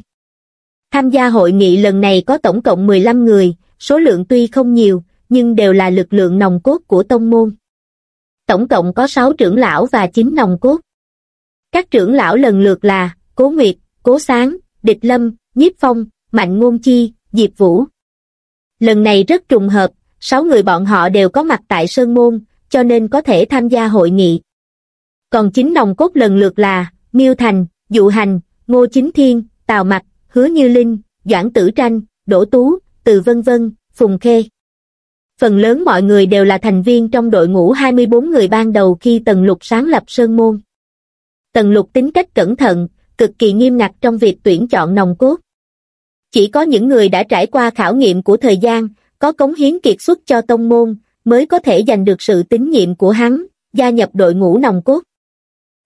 Tham gia hội nghị lần này có tổng cộng 15 người, số lượng tuy không nhiều, nhưng đều là lực lượng nòng cốt của tông môn. Tổng cộng có 6 trưởng lão và 9 nòng cốt. Các trưởng lão lần lượt là Cố Nguyệt, Cố Sáng, Địch Lâm, Nhiếp Phong, Mạnh Ngôn Chi, Diệp Vũ. Lần này rất trùng hợp, 6 người bọn họ đều có mặt tại Sơn Môn, cho nên có thể tham gia hội nghị. Còn 9 nòng cốt lần lượt là Miêu Thành, Dụ Hành, Ngô Chính Thiên, Tào Mặc, Hứa Như Linh, Doãn Tử Tranh, Đỗ Tú, Từ Vân Vân, Phùng Khê. Phần lớn mọi người đều là thành viên trong đội ngũ 24 người ban đầu khi Tần Lục sáng lập Sơn Môn. Tần Lục tính cách cẩn thận, cực kỳ nghiêm ngặt trong việc tuyển chọn nòng cốt. Chỉ có những người đã trải qua khảo nghiệm của thời gian, có cống hiến kiệt xuất cho tông môn, mới có thể giành được sự tín nhiệm của hắn, gia nhập đội ngũ nòng cốt.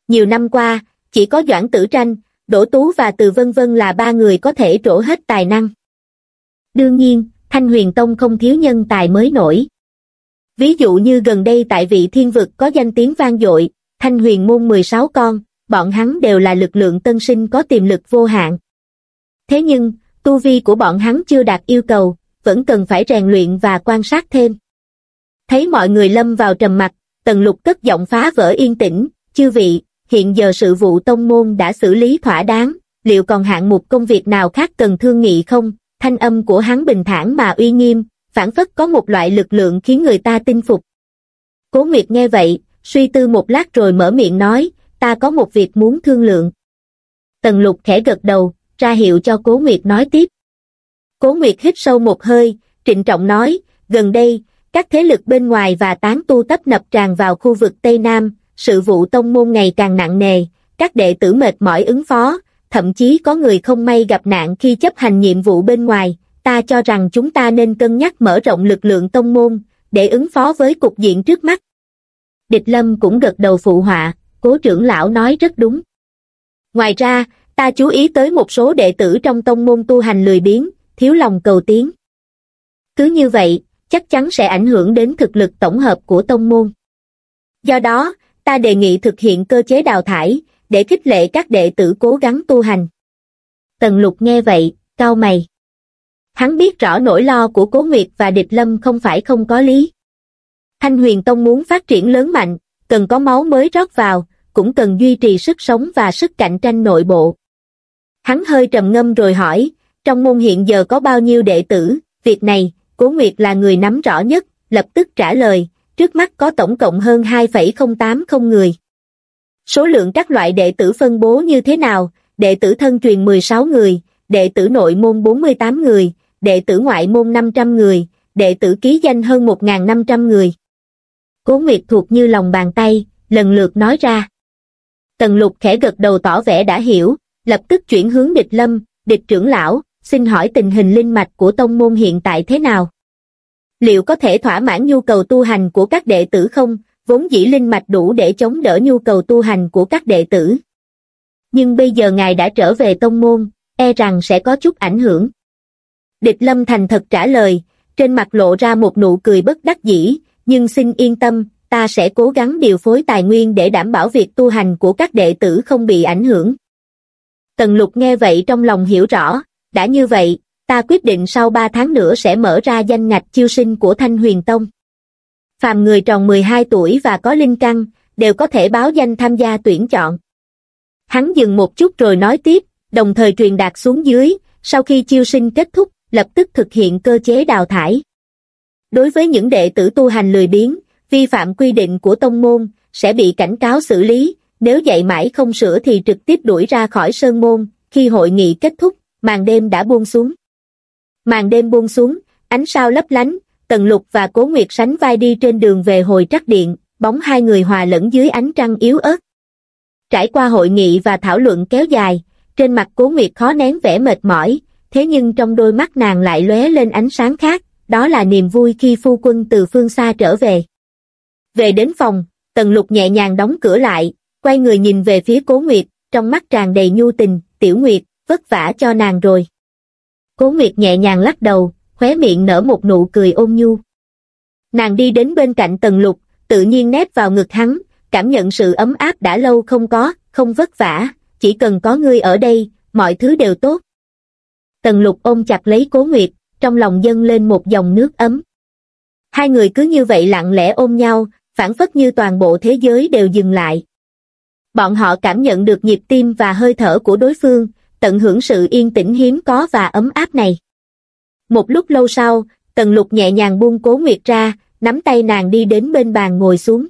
Nhiều năm qua, chỉ có Doãn Tử Tranh, Đỗ Tú và Từ Vân Vân là ba người có thể trổ hết tài năng. Đương nhiên, Thanh Huyền Tông không thiếu nhân tài mới nổi. Ví dụ như gần đây tại vị thiên vực có danh tiếng vang dội, Thanh Huyền môn 16 con, bọn hắn đều là lực lượng tân sinh có tiềm lực vô hạn. Thế nhưng, tu vi của bọn hắn chưa đạt yêu cầu, vẫn cần phải rèn luyện và quan sát thêm. Thấy mọi người lâm vào trầm mặc, tần lục cất giọng phá vỡ yên tĩnh, chư vị, hiện giờ sự vụ tông môn đã xử lý thỏa đáng, liệu còn hạng mục công việc nào khác cần thương nghị không? Thanh âm của hắn bình thản mà uy nghiêm, phản phất có một loại lực lượng khiến người ta tin phục. Cố Nguyệt nghe vậy, suy tư một lát rồi mở miệng nói, ta có một việc muốn thương lượng. Tần lục khẽ gật đầu, ra hiệu cho Cố Nguyệt nói tiếp. Cố Nguyệt hít sâu một hơi, trịnh trọng nói, gần đây, các thế lực bên ngoài và tán tu tấp nập tràn vào khu vực Tây Nam, sự vụ tông môn ngày càng nặng nề, các đệ tử mệt mỏi ứng phó, thậm chí có người không may gặp nạn khi chấp hành nhiệm vụ bên ngoài, ta cho rằng chúng ta nên cân nhắc mở rộng lực lượng tông môn, để ứng phó với cục diện trước mắt. Địch Lâm cũng gật đầu phụ họa, cố trưởng lão nói rất đúng. Ngoài ra, ta chú ý tới một số đệ tử trong tông môn tu hành lười biếng, thiếu lòng cầu tiến. Cứ như vậy, chắc chắn sẽ ảnh hưởng đến thực lực tổng hợp của tông môn. Do đó, ta đề nghị thực hiện cơ chế đào thải, để khích lệ các đệ tử cố gắng tu hành. Tần lục nghe vậy, cao mày. Hắn biết rõ nỗi lo của Cố Nguyệt và Địch Lâm không phải không có lý. Thanh huyền tông muốn phát triển lớn mạnh, cần có máu mới rót vào, cũng cần duy trì sức sống và sức cạnh tranh nội bộ. Hắn hơi trầm ngâm rồi hỏi, trong môn hiện giờ có bao nhiêu đệ tử, việc này, Cố Nguyệt là người nắm rõ nhất, lập tức trả lời, trước mắt có tổng cộng hơn 2,080 người. Số lượng các loại đệ tử phân bố như thế nào, đệ tử thân truyền 16 người, đệ tử nội môn 48 người, đệ tử ngoại môn 500 người, đệ tử ký danh hơn 1.500 người. Cố Nguyệt thuộc như lòng bàn tay, lần lượt nói ra. Tần lục khẽ gật đầu tỏ vẻ đã hiểu, lập tức chuyển hướng địch lâm, địch trưởng lão, xin hỏi tình hình linh mạch của tông môn hiện tại thế nào? Liệu có thể thỏa mãn nhu cầu tu hành của các đệ tử không? Vốn dĩ linh mạch đủ để chống đỡ nhu cầu tu hành của các đệ tử. Nhưng bây giờ ngài đã trở về tông môn, e rằng sẽ có chút ảnh hưởng. Địch Lâm thành thật trả lời, trên mặt lộ ra một nụ cười bất đắc dĩ, nhưng xin yên tâm, ta sẽ cố gắng điều phối tài nguyên để đảm bảo việc tu hành của các đệ tử không bị ảnh hưởng. Tần lục nghe vậy trong lòng hiểu rõ, đã như vậy, ta quyết định sau 3 tháng nữa sẽ mở ra danh ngạch chiêu sinh của Thanh Huyền Tông. Phàm người tròn 12 tuổi và có linh căn, đều có thể báo danh tham gia tuyển chọn. Hắn dừng một chút rồi nói tiếp, đồng thời truyền đạt xuống dưới, sau khi chiêu sinh kết thúc, lập tức thực hiện cơ chế đào thải. Đối với những đệ tử tu hành lười biếng, vi phạm quy định của tông môn, sẽ bị cảnh cáo xử lý, nếu dạy mãi không sửa thì trực tiếp đuổi ra khỏi sơn môn, khi hội nghị kết thúc, màn đêm đã buông xuống. Màn đêm buông xuống, ánh sao lấp lánh, Tần Lục và Cố Nguyệt sánh vai đi trên đường về hồi trắc điện, bóng hai người hòa lẫn dưới ánh trăng yếu ớt. Trải qua hội nghị và thảo luận kéo dài, trên mặt Cố Nguyệt khó nén vẻ mệt mỏi, thế nhưng trong đôi mắt nàng lại lóe lên ánh sáng khác, đó là niềm vui khi phu quân từ phương xa trở về. Về đến phòng, Tần Lục nhẹ nhàng đóng cửa lại, quay người nhìn về phía Cố Nguyệt, trong mắt tràn đầy nhu tình, tiểu Nguyệt, vất vả cho nàng rồi. Cố Nguyệt nhẹ nhàng lắc đầu, khóe miệng nở một nụ cười ôn nhu. Nàng đi đến bên cạnh Tần Lục, tự nhiên nép vào ngực hắn, cảm nhận sự ấm áp đã lâu không có, không vất vả, chỉ cần có ngươi ở đây, mọi thứ đều tốt. Tần Lục ôm chặt lấy Cố Nguyệt, trong lòng dâng lên một dòng nước ấm. Hai người cứ như vậy lặng lẽ ôm nhau, phản phất như toàn bộ thế giới đều dừng lại. Bọn họ cảm nhận được nhịp tim và hơi thở của đối phương, tận hưởng sự yên tĩnh hiếm có và ấm áp này. Một lúc lâu sau, Tần Lục nhẹ nhàng buông Cố Nguyệt ra, nắm tay nàng đi đến bên bàn ngồi xuống.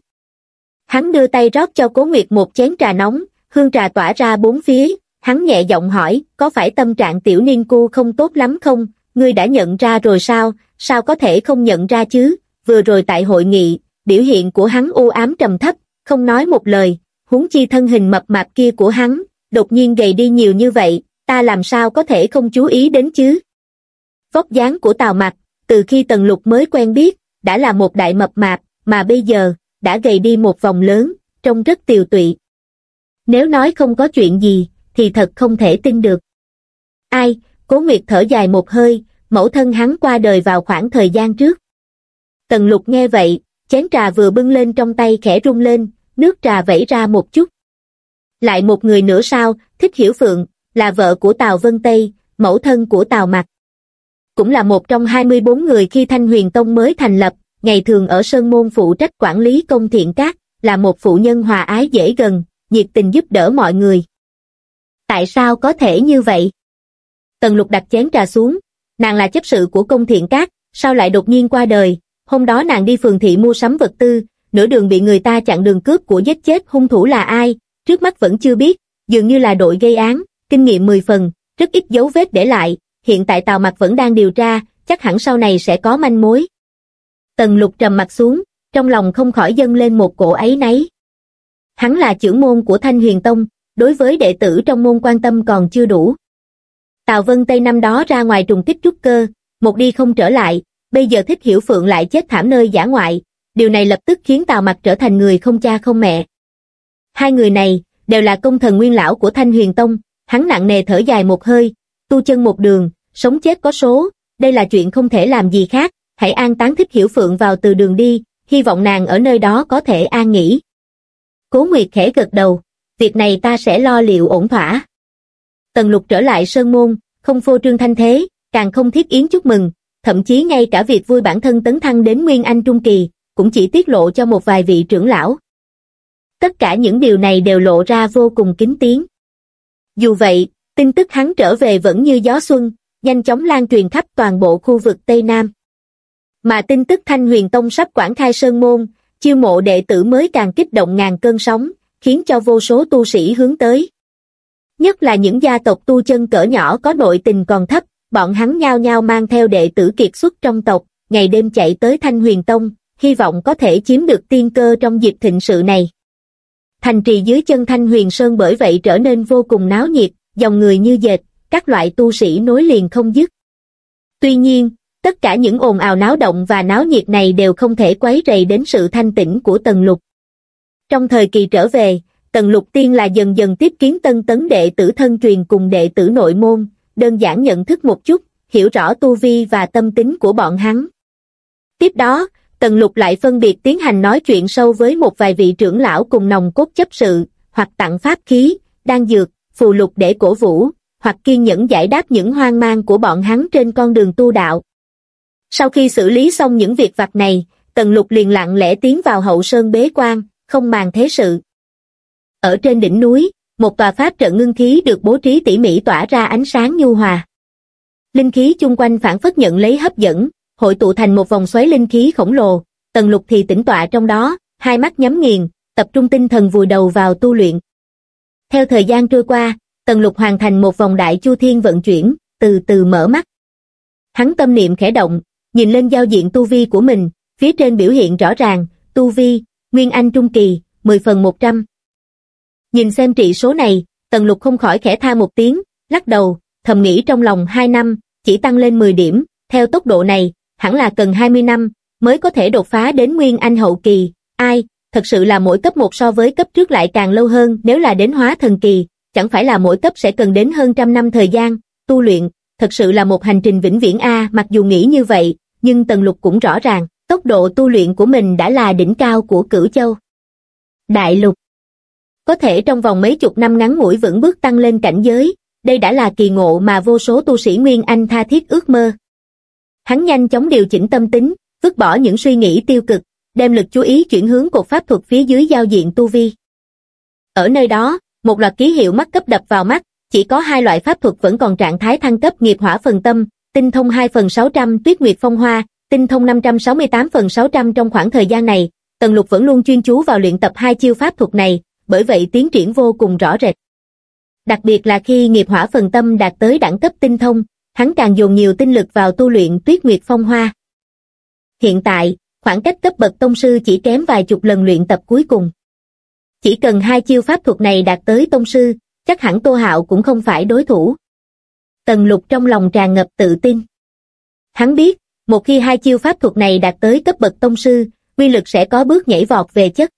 Hắn đưa tay rót cho Cố Nguyệt một chén trà nóng, hương trà tỏa ra bốn phía, hắn nhẹ giọng hỏi, có phải tâm trạng tiểu niên cu không tốt lắm không, ngươi đã nhận ra rồi sao, sao có thể không nhận ra chứ, vừa rồi tại hội nghị, biểu hiện của hắn u ám trầm thấp, không nói một lời, huống chi thân hình mập mạp kia của hắn, đột nhiên gầy đi nhiều như vậy, ta làm sao có thể không chú ý đến chứ. Vóc dáng của Tào Mặc, từ khi Tần Lục mới quen biết, đã là một đại mập mạp, mà bây giờ, đã gầy đi một vòng lớn, trông rất tiều tụy. Nếu nói không có chuyện gì, thì thật không thể tin được. Ai, Cố Nguyệt thở dài một hơi, mẫu thân hắn qua đời vào khoảng thời gian trước. Tần lục nghe vậy, chén trà vừa bưng lên trong tay khẽ rung lên, nước trà vẩy ra một chút. Lại một người nữa sao, thích hiểu phượng, là vợ của Tào Vân Tây, mẫu thân của Tào Mặc. Cũng là một trong 24 người khi Thanh Huyền Tông mới thành lập, ngày thường ở Sơn Môn phụ trách quản lý công thiện cát, là một phụ nhân hòa ái dễ gần, nhiệt tình giúp đỡ mọi người. Tại sao có thể như vậy? Tần lục đặt chén trà xuống, nàng là chấp sự của công thiện cát, sao lại đột nhiên qua đời, hôm đó nàng đi phường thị mua sắm vật tư, nửa đường bị người ta chặn đường cướp của giết chết hung thủ là ai, trước mắt vẫn chưa biết, dường như là đội gây án, kinh nghiệm 10 phần, rất ít dấu vết để lại, hiện tại Tào Mặc vẫn đang điều tra, chắc hẳn sau này sẽ có manh mối. Tần lục trầm mặt xuống, trong lòng không khỏi dâng lên một cổ ấy nấy. Hắn là trưởng môn của Thanh Huyền Tông, đối với đệ tử trong môn quan tâm còn chưa đủ. Tào Vân Tây năm đó ra ngoài trùng kích trúc cơ, một đi không trở lại, bây giờ thích hiểu phượng lại chết thảm nơi giả ngoại, điều này lập tức khiến Tào Mặc trở thành người không cha không mẹ. Hai người này, đều là công thần nguyên lão của Thanh Huyền Tông, hắn nặng nề thở dài một hơi, tu chân một đường, sống chết có số, đây là chuyện không thể làm gì khác, hãy an táng thích hiểu phượng vào từ đường đi, hy vọng nàng ở nơi đó có thể an nghỉ. Cố Nguyệt khẽ gật đầu, việc này ta sẽ lo liệu ổn thỏa. Tần lục trở lại sơn môn, không phô trương thanh thế, càng không thiết yến chúc mừng, thậm chí ngay cả việc vui bản thân tấn thăng đến Nguyên Anh Trung Kỳ, cũng chỉ tiết lộ cho một vài vị trưởng lão. Tất cả những điều này đều lộ ra vô cùng kín tiếng. Dù vậy, tin tức hắn trở về vẫn như gió xuân, nhanh chóng lan truyền khắp toàn bộ khu vực Tây Nam. Mà tin tức Thanh Huyền Tông sắp quảng khai sơn môn, chiêu mộ đệ tử mới càng kích động ngàn cơn sóng, khiến cho vô số tu sĩ hướng tới. Nhất là những gia tộc tu chân cỡ nhỏ có nội tình còn thấp, bọn hắn nhao nhao mang theo đệ tử kiệt xuất trong tộc, ngày đêm chạy tới Thanh Huyền Tông, hy vọng có thể chiếm được tiên cơ trong dịp thịnh sự này. Thành trì dưới chân Thanh Huyền Sơn bởi vậy trở nên vô cùng náo nhiệt, dòng người như dệt, các loại tu sĩ nối liền không dứt. Tuy nhiên, tất cả những ồn ào náo động và náo nhiệt này đều không thể quấy rầy đến sự thanh tĩnh của Tần Lục. Trong thời kỳ trở về, Tần Lục Tiên là dần dần tiếp kiến tân tấn đệ tử thân truyền cùng đệ tử nội môn, đơn giản nhận thức một chút, hiểu rõ tu vi và tâm tính của bọn hắn. Tiếp đó, Tần Lục lại phân biệt tiến hành nói chuyện sâu với một vài vị trưởng lão cùng nòng cốt chấp sự, hoặc tặng pháp khí, đan dược, phù lục để cổ vũ, hoặc kiên nhẫn giải đáp những hoang mang của bọn hắn trên con đường tu đạo. Sau khi xử lý xong những việc vặt này, Tần Lục liền lặng lẽ tiến vào hậu sơn bế quan, không màng thế sự. Ở trên đỉnh núi, một tòa pháp trận ngưng khí được bố trí tỉ mỉ tỏa ra ánh sáng nhu hòa. Linh khí chung quanh phản phất nhận lấy hấp dẫn, hội tụ thành một vòng xoáy linh khí khổng lồ, tần lục thì tĩnh tọa trong đó, hai mắt nhắm nghiền, tập trung tinh thần vùi đầu vào tu luyện. Theo thời gian trôi qua, tần lục hoàn thành một vòng đại chu thiên vận chuyển, từ từ mở mắt. Hắn tâm niệm khẽ động, nhìn lên giao diện tu vi của mình, phía trên biểu hiện rõ ràng, tu vi, Nguyên Anh Trung Kỳ, 10 phần 100. Nhìn xem trị số này, tần lục không khỏi khẽ tha một tiếng, lắc đầu, thầm nghĩ trong lòng 2 năm, chỉ tăng lên 10 điểm, theo tốc độ này, hẳn là cần 20 năm, mới có thể đột phá đến Nguyên Anh hậu kỳ, ai, thật sự là mỗi cấp một so với cấp trước lại càng lâu hơn nếu là đến hóa thần kỳ, chẳng phải là mỗi cấp sẽ cần đến hơn trăm năm thời gian, tu luyện, thật sự là một hành trình vĩnh viễn A mặc dù nghĩ như vậy, nhưng Tần Lục cũng rõ ràng, tốc độ tu luyện của mình đã là đỉnh cao của cửu châu. Đại lục Có thể trong vòng mấy chục năm ngắn ngủi vững bước tăng lên cảnh giới, đây đã là kỳ ngộ mà vô số tu sĩ Nguyên Anh tha thiết ước mơ. Hắn nhanh chóng điều chỉnh tâm tính, vứt bỏ những suy nghĩ tiêu cực, đem lực chú ý chuyển hướng cột pháp thuật phía dưới giao diện tu vi. Ở nơi đó, một loạt ký hiệu mắt cấp đập vào mắt, chỉ có hai loại pháp thuật vẫn còn trạng thái thăng cấp nghiệp hỏa phần tâm, tinh thông 2 phần 600 tuyết nguyệt phong hoa, tinh thông 568 phần 600 trong khoảng thời gian này, Tần Lục vẫn luôn chuyên chú vào luyện tập hai chiêu pháp thuật này, bởi vậy tiến triển vô cùng rõ rệt. Đặc biệt là khi nghiệp hỏa phần tâm đạt tới đẳng cấp tinh thông, hắn càng dồn nhiều tinh lực vào tu luyện tuyết nguyệt phong hoa. Hiện tại, khoảng cách cấp bậc tông sư chỉ kém vài chục lần luyện tập cuối cùng. Chỉ cần hai chiêu pháp thuật này đạt tới tông sư, chắc hẳn Tô Hạo cũng không phải đối thủ. Tần lục trong lòng tràn ngập tự tin. Hắn biết, một khi hai chiêu pháp thuật này đạt tới cấp bậc tông sư, quy lực sẽ có bước nhảy vọt về chất.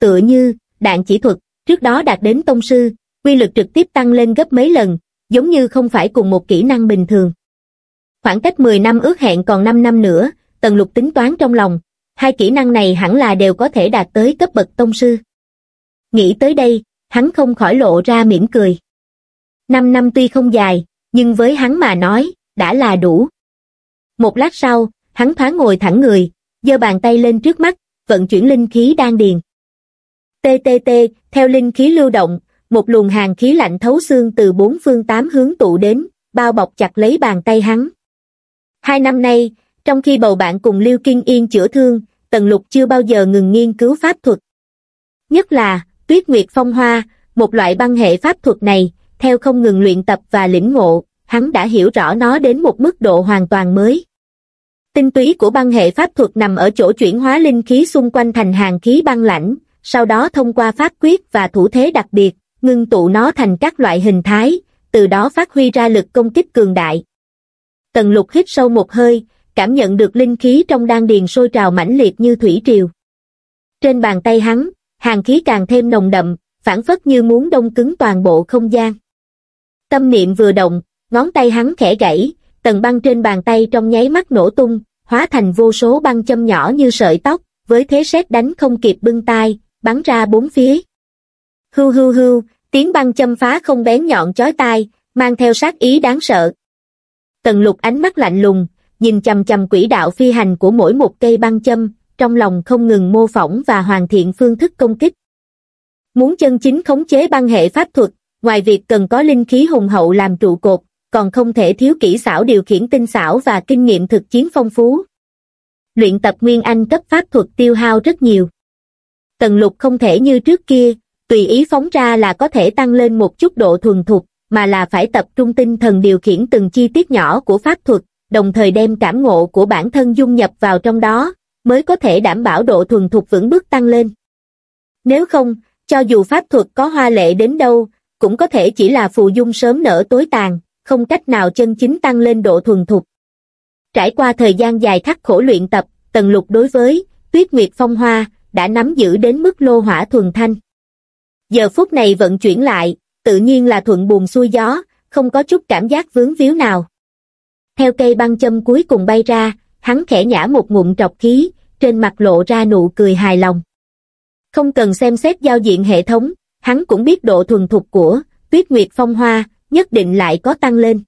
Tựa như, đạn chỉ thuật, trước đó đạt đến tông sư, quy lực trực tiếp tăng lên gấp mấy lần, giống như không phải cùng một kỹ năng bình thường. Khoảng cách 10 năm ước hẹn còn 5 năm nữa, Tần Lục tính toán trong lòng, hai kỹ năng này hẳn là đều có thể đạt tới cấp bậc tông sư. Nghĩ tới đây, hắn không khỏi lộ ra mỉm cười. Năm năm tuy không dài, nhưng với hắn mà nói, đã là đủ. Một lát sau, hắn thoáng ngồi thẳng người, giơ bàn tay lên trước mắt, vận chuyển linh khí đan điền. TTT, theo linh khí lưu động, một luồng hàng khí lạnh thấu xương từ bốn phương tám hướng tụ đến, bao bọc chặt lấy bàn tay hắn. Hai năm nay, trong khi bầu bạn cùng Lưu Kinh Yên chữa thương, Tần Lục chưa bao giờ ngừng nghiên cứu pháp thuật. Nhất là, Tuyết Nguyệt Phong Hoa, một loại băng hệ pháp thuật này, theo không ngừng luyện tập và lĩnh ngộ, hắn đã hiểu rõ nó đến một mức độ hoàn toàn mới. Tinh túy của băng hệ pháp thuật nằm ở chỗ chuyển hóa linh khí xung quanh thành hàng khí băng lãnh, sau đó thông qua pháp quyết và thủ thế đặc biệt, ngưng tụ nó thành các loại hình thái, từ đó phát huy ra lực công kích cường đại. Tần lục hít sâu một hơi, cảm nhận được linh khí trong đan điền sôi trào mãnh liệt như thủy triều. Trên bàn tay hắn, hàng khí càng thêm nồng đậm, phản phất như muốn đông cứng toàn bộ không gian. Tâm niệm vừa động, ngón tay hắn khẽ gãy, tầng băng trên bàn tay trong nháy mắt nổ tung, hóa thành vô số băng châm nhỏ như sợi tóc, với thế sét đánh không kịp bưng tai, bắn ra bốn phía. Hưu hưu hưu, tiếng băng châm phá không bén nhọn chói tai, mang theo sát ý đáng sợ. Tần lục ánh mắt lạnh lùng, nhìn chầm chầm quỹ đạo phi hành của mỗi một cây băng châm, trong lòng không ngừng mô phỏng và hoàn thiện phương thức công kích. Muốn chân chính khống chế băng hệ pháp thuật, ngoài việc cần có linh khí hùng hậu làm trụ cột, còn không thể thiếu kỹ xảo điều khiển tinh xảo và kinh nghiệm thực chiến phong phú. Luyện tập Nguyên Anh cấp pháp thuật tiêu hao rất nhiều. Tần lục không thể như trước kia, tùy ý phóng ra là có thể tăng lên một chút độ thuần thục, mà là phải tập trung tinh thần điều khiển từng chi tiết nhỏ của pháp thuật, đồng thời đem cảm ngộ của bản thân dung nhập vào trong đó, mới có thể đảm bảo độ thuần thục vững bước tăng lên. Nếu không, cho dù pháp thuật có hoa lệ đến đâu, cũng có thể chỉ là phù dung sớm nở tối tàn, không cách nào chân chính tăng lên độ thuần thục. Trải qua thời gian dài khắc khổ luyện tập, tần lục đối với tuyết nguyệt phong hoa đã nắm giữ đến mức lô hỏa thuần thanh. Giờ phút này vận chuyển lại, tự nhiên là thuận buồm xuôi gió, không có chút cảm giác vướng víu nào. Theo cây băng châm cuối cùng bay ra, hắn khẽ nhả một ngụm trọc khí, trên mặt lộ ra nụ cười hài lòng. Không cần xem xét giao diện hệ thống, hắn cũng biết độ thuần thục của tuyết nguyệt phong hoa, nhất định lại có tăng lên.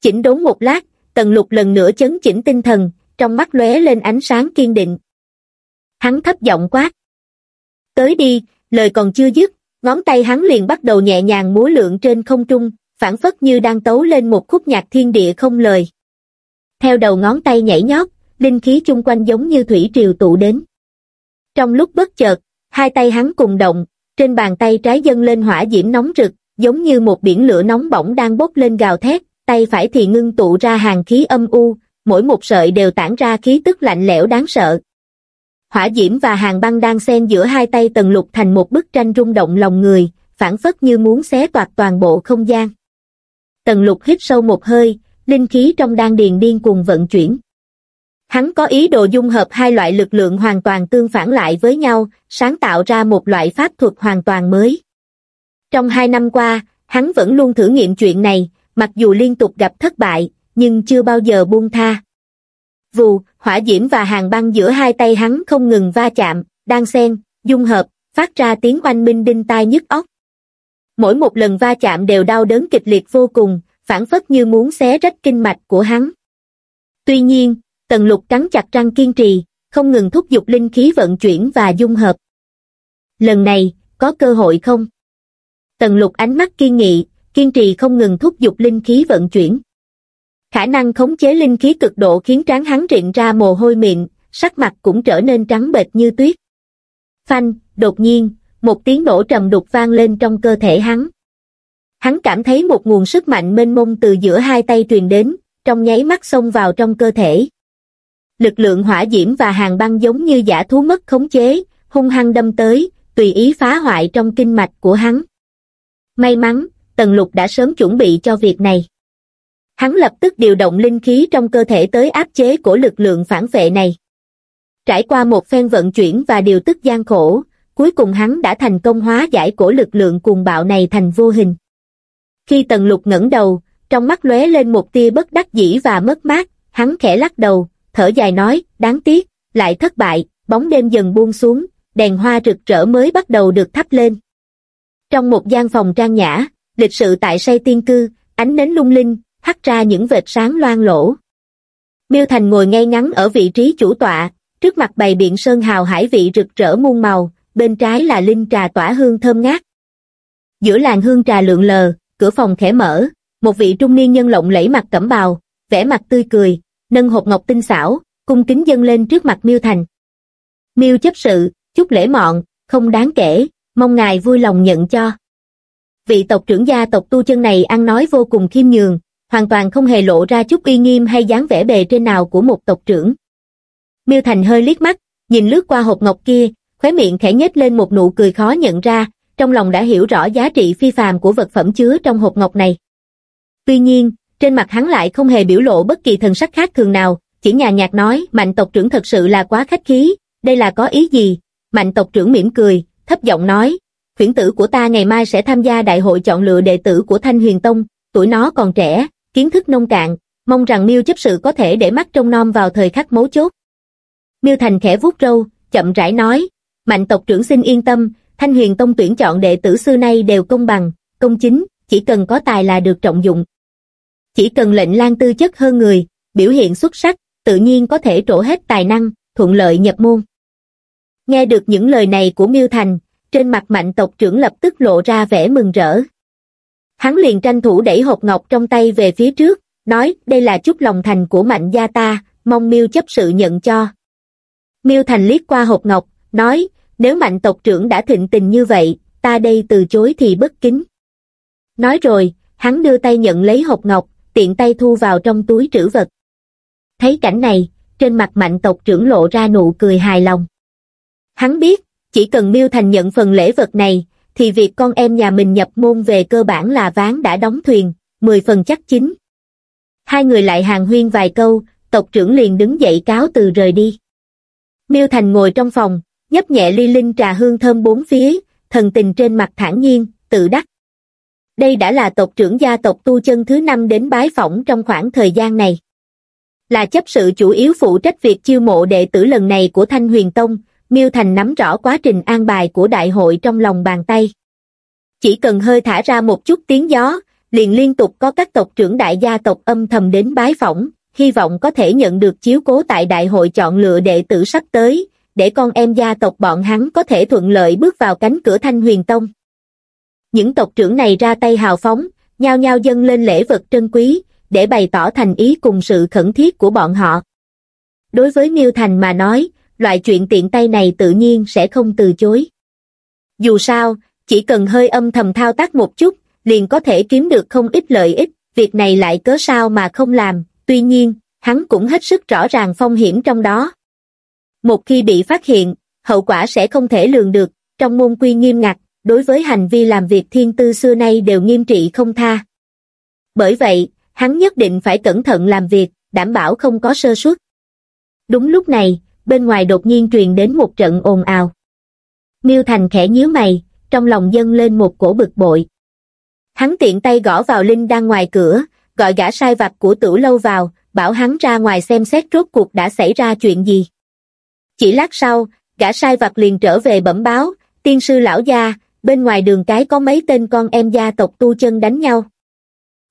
Chỉnh đốn một lát, tần lục lần nữa chấn chỉnh tinh thần, trong mắt lóe lên ánh sáng kiên định. Hắn thấp giọng quát. Tới đi, lời còn chưa dứt, ngón tay hắn liền bắt đầu nhẹ nhàng múa lượng trên không trung, phản phất như đang tấu lên một khúc nhạc thiên địa không lời. Theo đầu ngón tay nhảy nhót, linh khí chung quanh giống như thủy triều tụ đến. Trong lúc bất chợt, hai tay hắn cùng động, trên bàn tay trái dâng lên hỏa diễm nóng rực, giống như một biển lửa nóng bỏng đang bốc lên gào thét, tay phải thì ngưng tụ ra hàng khí âm u, mỗi một sợi đều tản ra khí tức lạnh lẽo đáng sợ. Hỏa diễm và hàng băng đang xen giữa hai tay tần lục thành một bức tranh rung động lòng người, phản phất như muốn xé toạc toàn bộ không gian. Tần lục hít sâu một hơi, linh khí trong đan điền điên cuồng vận chuyển. Hắn có ý đồ dung hợp hai loại lực lượng hoàn toàn tương phản lại với nhau, sáng tạo ra một loại pháp thuật hoàn toàn mới. Trong hai năm qua, hắn vẫn luôn thử nghiệm chuyện này, mặc dù liên tục gặp thất bại, nhưng chưa bao giờ buông tha. Vù, hỏa diễm và hàng băng giữa hai tay hắn không ngừng va chạm, đan xen, dung hợp, phát ra tiếng oanh minh đinh tai nhức óc. Mỗi một lần va chạm đều đau đớn kịch liệt vô cùng, phản phất như muốn xé rách kinh mạch của hắn. Tuy nhiên, tần lục cắn chặt răng kiên trì, không ngừng thúc giục linh khí vận chuyển và dung hợp. Lần này, có cơ hội không? Tần lục ánh mắt kiên nghị, kiên trì không ngừng thúc giục linh khí vận chuyển. Khả năng khống chế linh khí cực độ khiến trán hắn rịn ra mồ hôi miệng, sắc mặt cũng trở nên trắng bệch như tuyết. Phanh, đột nhiên, một tiếng nổ trầm đục vang lên trong cơ thể hắn. Hắn cảm thấy một nguồn sức mạnh mênh mông từ giữa hai tay truyền đến, trong nháy mắt xông vào trong cơ thể. Lực lượng hỏa diễm và hàng băng giống như giả thú mất khống chế, hung hăng đâm tới, tùy ý phá hoại trong kinh mạch của hắn. May mắn, Tần Lục đã sớm chuẩn bị cho việc này. Hắn lập tức điều động linh khí trong cơ thể tới áp chế của lực lượng phản vệ này. Trải qua một phen vận chuyển và điều tức gian khổ, cuối cùng hắn đã thành công hóa giải cổ lực lượng cuồng bạo này thành vô hình. Khi Tần Lục ngẩng đầu, trong mắt lóe lên một tia bất đắc dĩ và mất mát, hắn khẽ lắc đầu, thở dài nói, đáng tiếc, lại thất bại, bóng đêm dần buông xuống, đèn hoa rực rỡ mới bắt đầu được thắp lên. Trong một gian phòng trang nhã, lịch sự tại say tiên cư, ánh nến lung linh, hắt ra những vệt sáng loang lỗ. Miêu Thành ngồi ngay ngắn ở vị trí chủ tọa, trước mặt bày biện sơn hào hải vị rực rỡ muôn màu, bên trái là linh trà tỏa hương thơm ngát. Giữa làng hương trà lượn lờ, cửa phòng khẽ mở, một vị trung niên nhân lộng lẫy mặt cẩm bào, vẻ mặt tươi cười, nâng hộp ngọc tinh xảo, cung kính dâng lên trước mặt Miêu Thành. Miêu chấp sự, chút lễ mọn, không đáng kể, mong ngài vui lòng nhận cho. Vị tộc trưởng gia tộc tu chân này ăn nói vô cùng khiêm nhường, hoàn toàn không hề lộ ra chút uy nghiêm hay dáng vẻ bề trên nào của một tộc trưởng. Miêu Thành hơi liếc mắt, nhìn lướt qua hộp ngọc kia, khóe miệng khẽ nhếch lên một nụ cười khó nhận ra, trong lòng đã hiểu rõ giá trị phi phàm của vật phẩm chứa trong hộp ngọc này. Tuy nhiên, trên mặt hắn lại không hề biểu lộ bất kỳ thần sắc khác thường nào, chỉ nhàn nhạt nói mạnh tộc trưởng thật sự là quá khách khí, đây là có ý gì? Mạnh tộc trưởng mỉm cười, thấp giọng nói, khuyển tử của ta ngày mai sẽ tham gia đại hội chọn lựa đệ tử của Thanh Huyền Tông, tuổi nó còn trẻ, kiến thức nông cạn, mong rằng Miêu chấp sự có thể để mắt trông nom vào thời khắc mấu chốt. Miêu Thành khẽ vuốt râu, chậm rãi nói, mạnh tộc trưởng xin yên tâm, Thanh Huyền Tông tuyển chọn đệ tử xưa nay đều công bằng, công chính, chỉ cần có tài là được trọng dụng. Chỉ cần lệnh lan tư chất hơn người, biểu hiện xuất sắc, tự nhiên có thể trổ hết tài năng, thuận lợi nhập môn. Nghe được những lời này của Miêu Thành, trên mặt mạnh tộc trưởng lập tức lộ ra vẻ mừng rỡ. Hắn liền tranh thủ đẩy hộp ngọc trong tay về phía trước, nói đây là chút lòng thành của mạnh gia ta, mong Miêu chấp sự nhận cho. Miêu Thành liếc qua hộp ngọc, nói, nếu mạnh tộc trưởng đã thịnh tình như vậy, ta đây từ chối thì bất kính. Nói rồi, hắn đưa tay nhận lấy hộp ngọc, tiện tay thu vào trong túi trữ vật. Thấy cảnh này, trên mặt mạnh tộc trưởng lộ ra nụ cười hài lòng. Hắn biết, chỉ cần Miêu Thành nhận phần lễ vật này, thì việc con em nhà mình nhập môn về cơ bản là ván đã đóng thuyền, mười phần chắc chính. Hai người lại hàng huyên vài câu, tộc trưởng liền đứng dậy cáo từ rời đi. Miêu Thành ngồi trong phòng, nhấp nhẹ ly linh trà hương thơm bốn phía, thần tình trên mặt thản nhiên, tự đắc. Đây đã là tộc trưởng gia tộc tu chân thứ năm đến bái phỏng trong khoảng thời gian này. Là chấp sự chủ yếu phụ trách việc chiêu mộ đệ tử lần này của Thanh Huyền Tông, Miêu Thành nắm rõ quá trình an bài của đại hội trong lòng bàn tay. Chỉ cần hơi thả ra một chút tiếng gió, liền liên tục có các tộc trưởng đại gia tộc âm thầm đến bái phỏng, hy vọng có thể nhận được chiếu cố tại đại hội chọn lựa đệ tử sắp tới, để con em gia tộc bọn hắn có thể thuận lợi bước vào cánh cửa Thanh Huyền Tông. Những tộc trưởng này ra tay hào phóng, nhao nhao dâng lên lễ vật trân quý, để bày tỏ thành ý cùng sự khẩn thiết của bọn họ. Đối với Miêu Thành mà nói, loại chuyện tiện tay này tự nhiên sẽ không từ chối. Dù sao, chỉ cần hơi âm thầm thao tác một chút, liền có thể kiếm được không ít lợi ích, việc này lại cớ sao mà không làm, tuy nhiên, hắn cũng hết sức rõ ràng phong hiểm trong đó. Một khi bị phát hiện, hậu quả sẽ không thể lường được, trong môn quy nghiêm ngặt, đối với hành vi làm việc thiên tư xưa nay đều nghiêm trị không tha. Bởi vậy, hắn nhất định phải cẩn thận làm việc, đảm bảo không có sơ suất. Đúng lúc này, bên ngoài đột nhiên truyền đến một trận ồn ào. Miêu Thành khẽ nhíu mày, trong lòng dâng lên một cổ bực bội. Hắn tiện tay gõ vào Linh đang ngoài cửa, gọi gã sai vặt của tử lâu vào, bảo hắn ra ngoài xem xét rốt cuộc đã xảy ra chuyện gì. Chỉ lát sau, gã sai vặt liền trở về bẩm báo, tiên sư lão gia, bên ngoài đường cái có mấy tên con em gia tộc tu chân đánh nhau.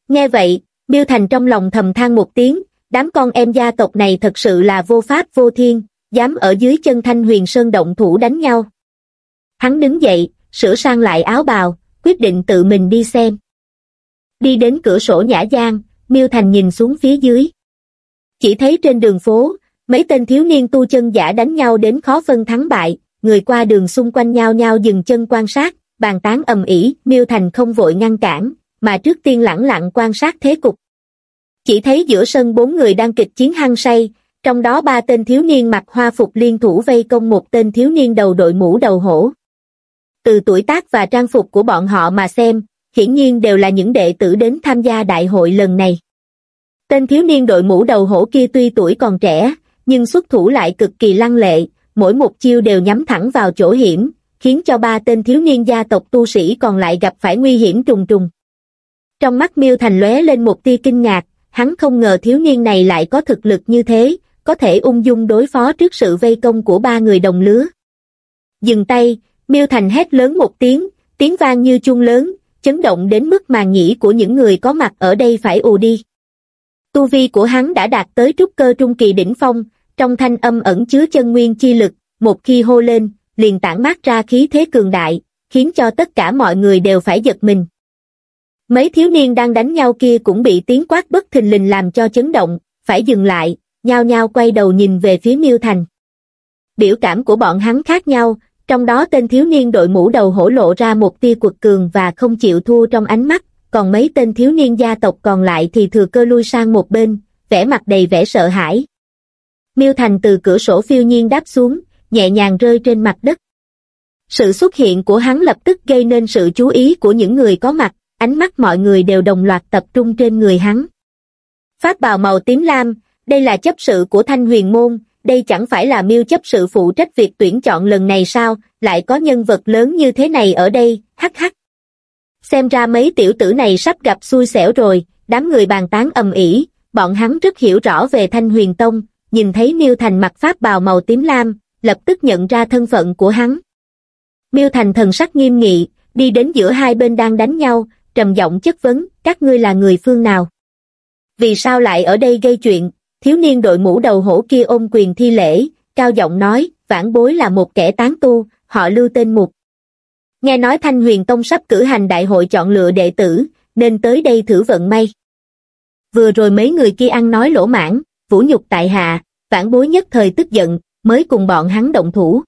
Nghe vậy, Miêu Thành trong lòng thầm than một tiếng, đám con em gia tộc này thật sự là vô pháp vô thiên, dám ở dưới chân thanh huyền sơn động thủ đánh nhau. Hắn đứng dậy, sửa sang lại áo bào, quyết định tự mình đi xem. Đi đến cửa sổ nhã gian, Miêu Thành nhìn xuống phía dưới. Chỉ thấy trên đường phố, mấy tên thiếu niên tu chân giả đánh nhau đến khó phân thắng bại, người qua đường xung quanh nhau nhau dừng chân quan sát, bàn tán ầm ĩ, Miêu Thành không vội ngăn cản, mà trước tiên lẳng lặng quan sát thế cục. Chỉ thấy giữa sân bốn người đang kịch chiến hăng say, trong đó ba tên thiếu niên mặc hoa phục liên thủ vây công một tên thiếu niên đầu đội mũ đầu hổ. Từ tuổi tác và trang phục của bọn họ mà xem, hiển nhiên đều là những đệ tử đến tham gia đại hội lần này. Tên thiếu niên đội mũ đầu hổ kia tuy tuổi còn trẻ, nhưng xuất thủ lại cực kỳ lăng lệ, mỗi một chiêu đều nhắm thẳng vào chỗ hiểm, khiến cho ba tên thiếu niên gia tộc tu sĩ còn lại gặp phải nguy hiểm trùng trùng. Trong mắt Miêu Thành lóe lên một tia kinh ngạc, hắn không ngờ thiếu niên này lại có thực lực như thế, có thể ung dung đối phó trước sự vây công của ba người đồng lứa. Dừng tay, Miêu Thành hét lớn một tiếng, tiếng vang như chuông lớn, chấn động đến mức màn nhĩ của những người có mặt ở đây phải ù đi. Tu vi của hắn đã đạt tới trúc cơ trung kỳ đỉnh phong, trong thanh âm ẩn chứa chân nguyên chi lực, một khi hô lên, liền tản mát ra khí thế cường đại, khiến cho tất cả mọi người đều phải giật mình. Mấy thiếu niên đang đánh nhau kia cũng bị tiếng quát bất thình lình làm cho chấn động, phải dừng lại, nhao nhao quay đầu nhìn về phía Miêu Thành. Biểu cảm của bọn hắn khác nhau, trong đó tên thiếu niên đội mũ đầu hổ lộ ra một tia quật cường và không chịu thua trong ánh mắt, còn mấy tên thiếu niên gia tộc còn lại thì thừa cơ lui sang một bên, vẻ mặt đầy vẻ sợ hãi. Miêu Thành từ cửa sổ phiêu nhiên đáp xuống, nhẹ nhàng rơi trên mặt đất. Sự xuất hiện của hắn lập tức gây nên sự chú ý của những người có mặt, ánh mắt mọi người đều đồng loạt tập trung trên người hắn. Pháp bào màu tím lam, đây là chấp sự của Thanh Huyền Môn, đây chẳng phải là miêu chấp sự phụ trách việc tuyển chọn lần này sao, lại có nhân vật lớn như thế này ở đây, hắc hắc. Xem ra mấy tiểu tử này sắp gặp xui xẻo rồi, đám người bàn tán ầm ĩ, bọn hắn rất hiểu rõ về Thanh Huyền Tông, nhìn thấy Miêu Thành mặc pháp bào màu tím lam, lập tức nhận ra thân phận của hắn. Miêu Thành thần sắc nghiêm nghị, đi đến giữa hai bên đang đánh nhau, trầm giọng chất vấn, các ngươi là người phương nào? Vì sao lại ở đây gây chuyện? Thiếu niên đội mũ đầu hổ kia ôm quyền thi lễ, cao giọng nói, vãn bối là một kẻ tán tu, họ lưu tên mục. Nghe nói Thanh Huyền Tông sắp cử hành đại hội chọn lựa đệ tử, nên tới đây thử vận may. Vừa rồi mấy người kia ăn nói lỗ mãn, vũ nhục tại hạ, vãn bối nhất thời tức giận, mới cùng bọn hắn động thủ.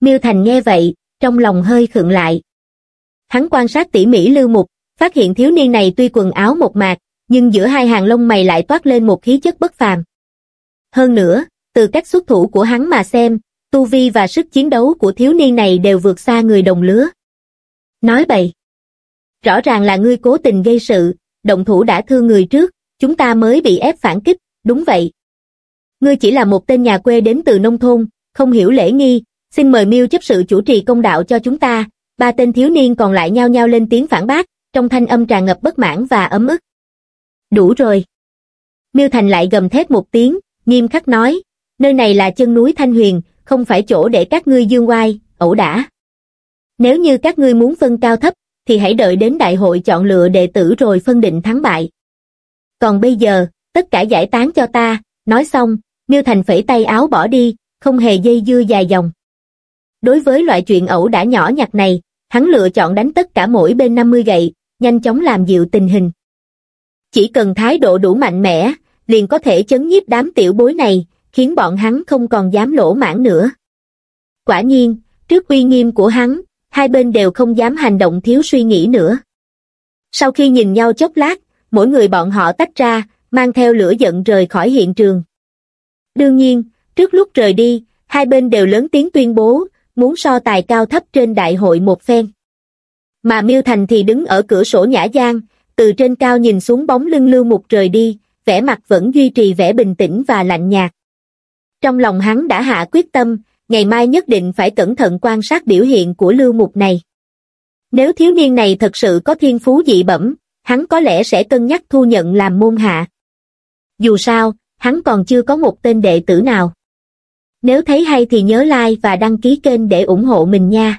Miêu Thành nghe vậy, trong lòng hơi khựng lại. Hắn quan sát tỉ mỉ lưu mục, phát hiện thiếu niên này tuy quần áo một mạc, nhưng giữa hai hàng lông mày lại toát lên một khí chất bất phàm. Hơn nữa, từ cách xuất thủ của hắn mà xem, tu vi và sức chiến đấu của thiếu niên này đều vượt xa người đồng lứa. Nói bậy. Rõ ràng là ngươi cố tình gây sự, động thủ đã thương người trước, chúng ta mới bị ép phản kích, đúng vậy. Ngươi chỉ là một tên nhà quê đến từ nông thôn, không hiểu lễ nghi, xin mời miêu chấp sự chủ trì công đạo cho chúng ta, ba tên thiếu niên còn lại nhao nhao lên tiếng phản bác, trong thanh âm tràn ngập bất mãn và ấm ức. Đủ rồi. Miêu Thành lại gầm thét một tiếng, nghiêm khắc nói, nơi này là chân núi Thanh Huyền, không phải chỗ để các ngươi dương oai, ẩu đả. Nếu như các ngươi muốn phân cao thấp, thì hãy đợi đến đại hội chọn lựa đệ tử rồi phân định thắng bại. Còn bây giờ, tất cả giải tán cho ta, nói xong, Miêu Thành phẩy tay áo bỏ đi, không hề dây dưa dài dòng. Đối với loại chuyện ẩu đả nhỏ nhặt này, hắn lựa chọn đánh tất cả mỗi bên 50 gậy, nhanh chóng làm dịu tình hình. Chỉ cần thái độ đủ mạnh mẽ, liền có thể chấn nhiếp đám tiểu bối này, khiến bọn hắn không còn dám lỗ mãn nữa. Quả nhiên, trước uy nghiêm của hắn, hai bên đều không dám hành động thiếu suy nghĩ nữa. Sau khi nhìn nhau chốc lát, mỗi người bọn họ tách ra, mang theo lửa giận rời khỏi hiện trường. Đương nhiên, trước lúc rời đi, hai bên đều lớn tiếng tuyên bố, muốn so tài cao thấp trên đại hội một phen. Mà Miêu Thành thì đứng ở cửa sổ nhã giang, từ trên cao nhìn xuống bóng lưng lưu mục rời đi, vẻ mặt vẫn duy trì vẻ bình tĩnh và lạnh nhạt. Trong lòng hắn đã hạ quyết tâm, ngày mai nhất định phải cẩn thận quan sát biểu hiện của lưu mục này. Nếu thiếu niên này thật sự có thiên phú dị bẩm, hắn có lẽ sẽ cân nhắc thu nhận làm môn hạ. Dù sao, hắn còn chưa có một tên đệ tử nào. Nếu thấy hay thì nhớ like và đăng ký kênh để ủng hộ mình nha.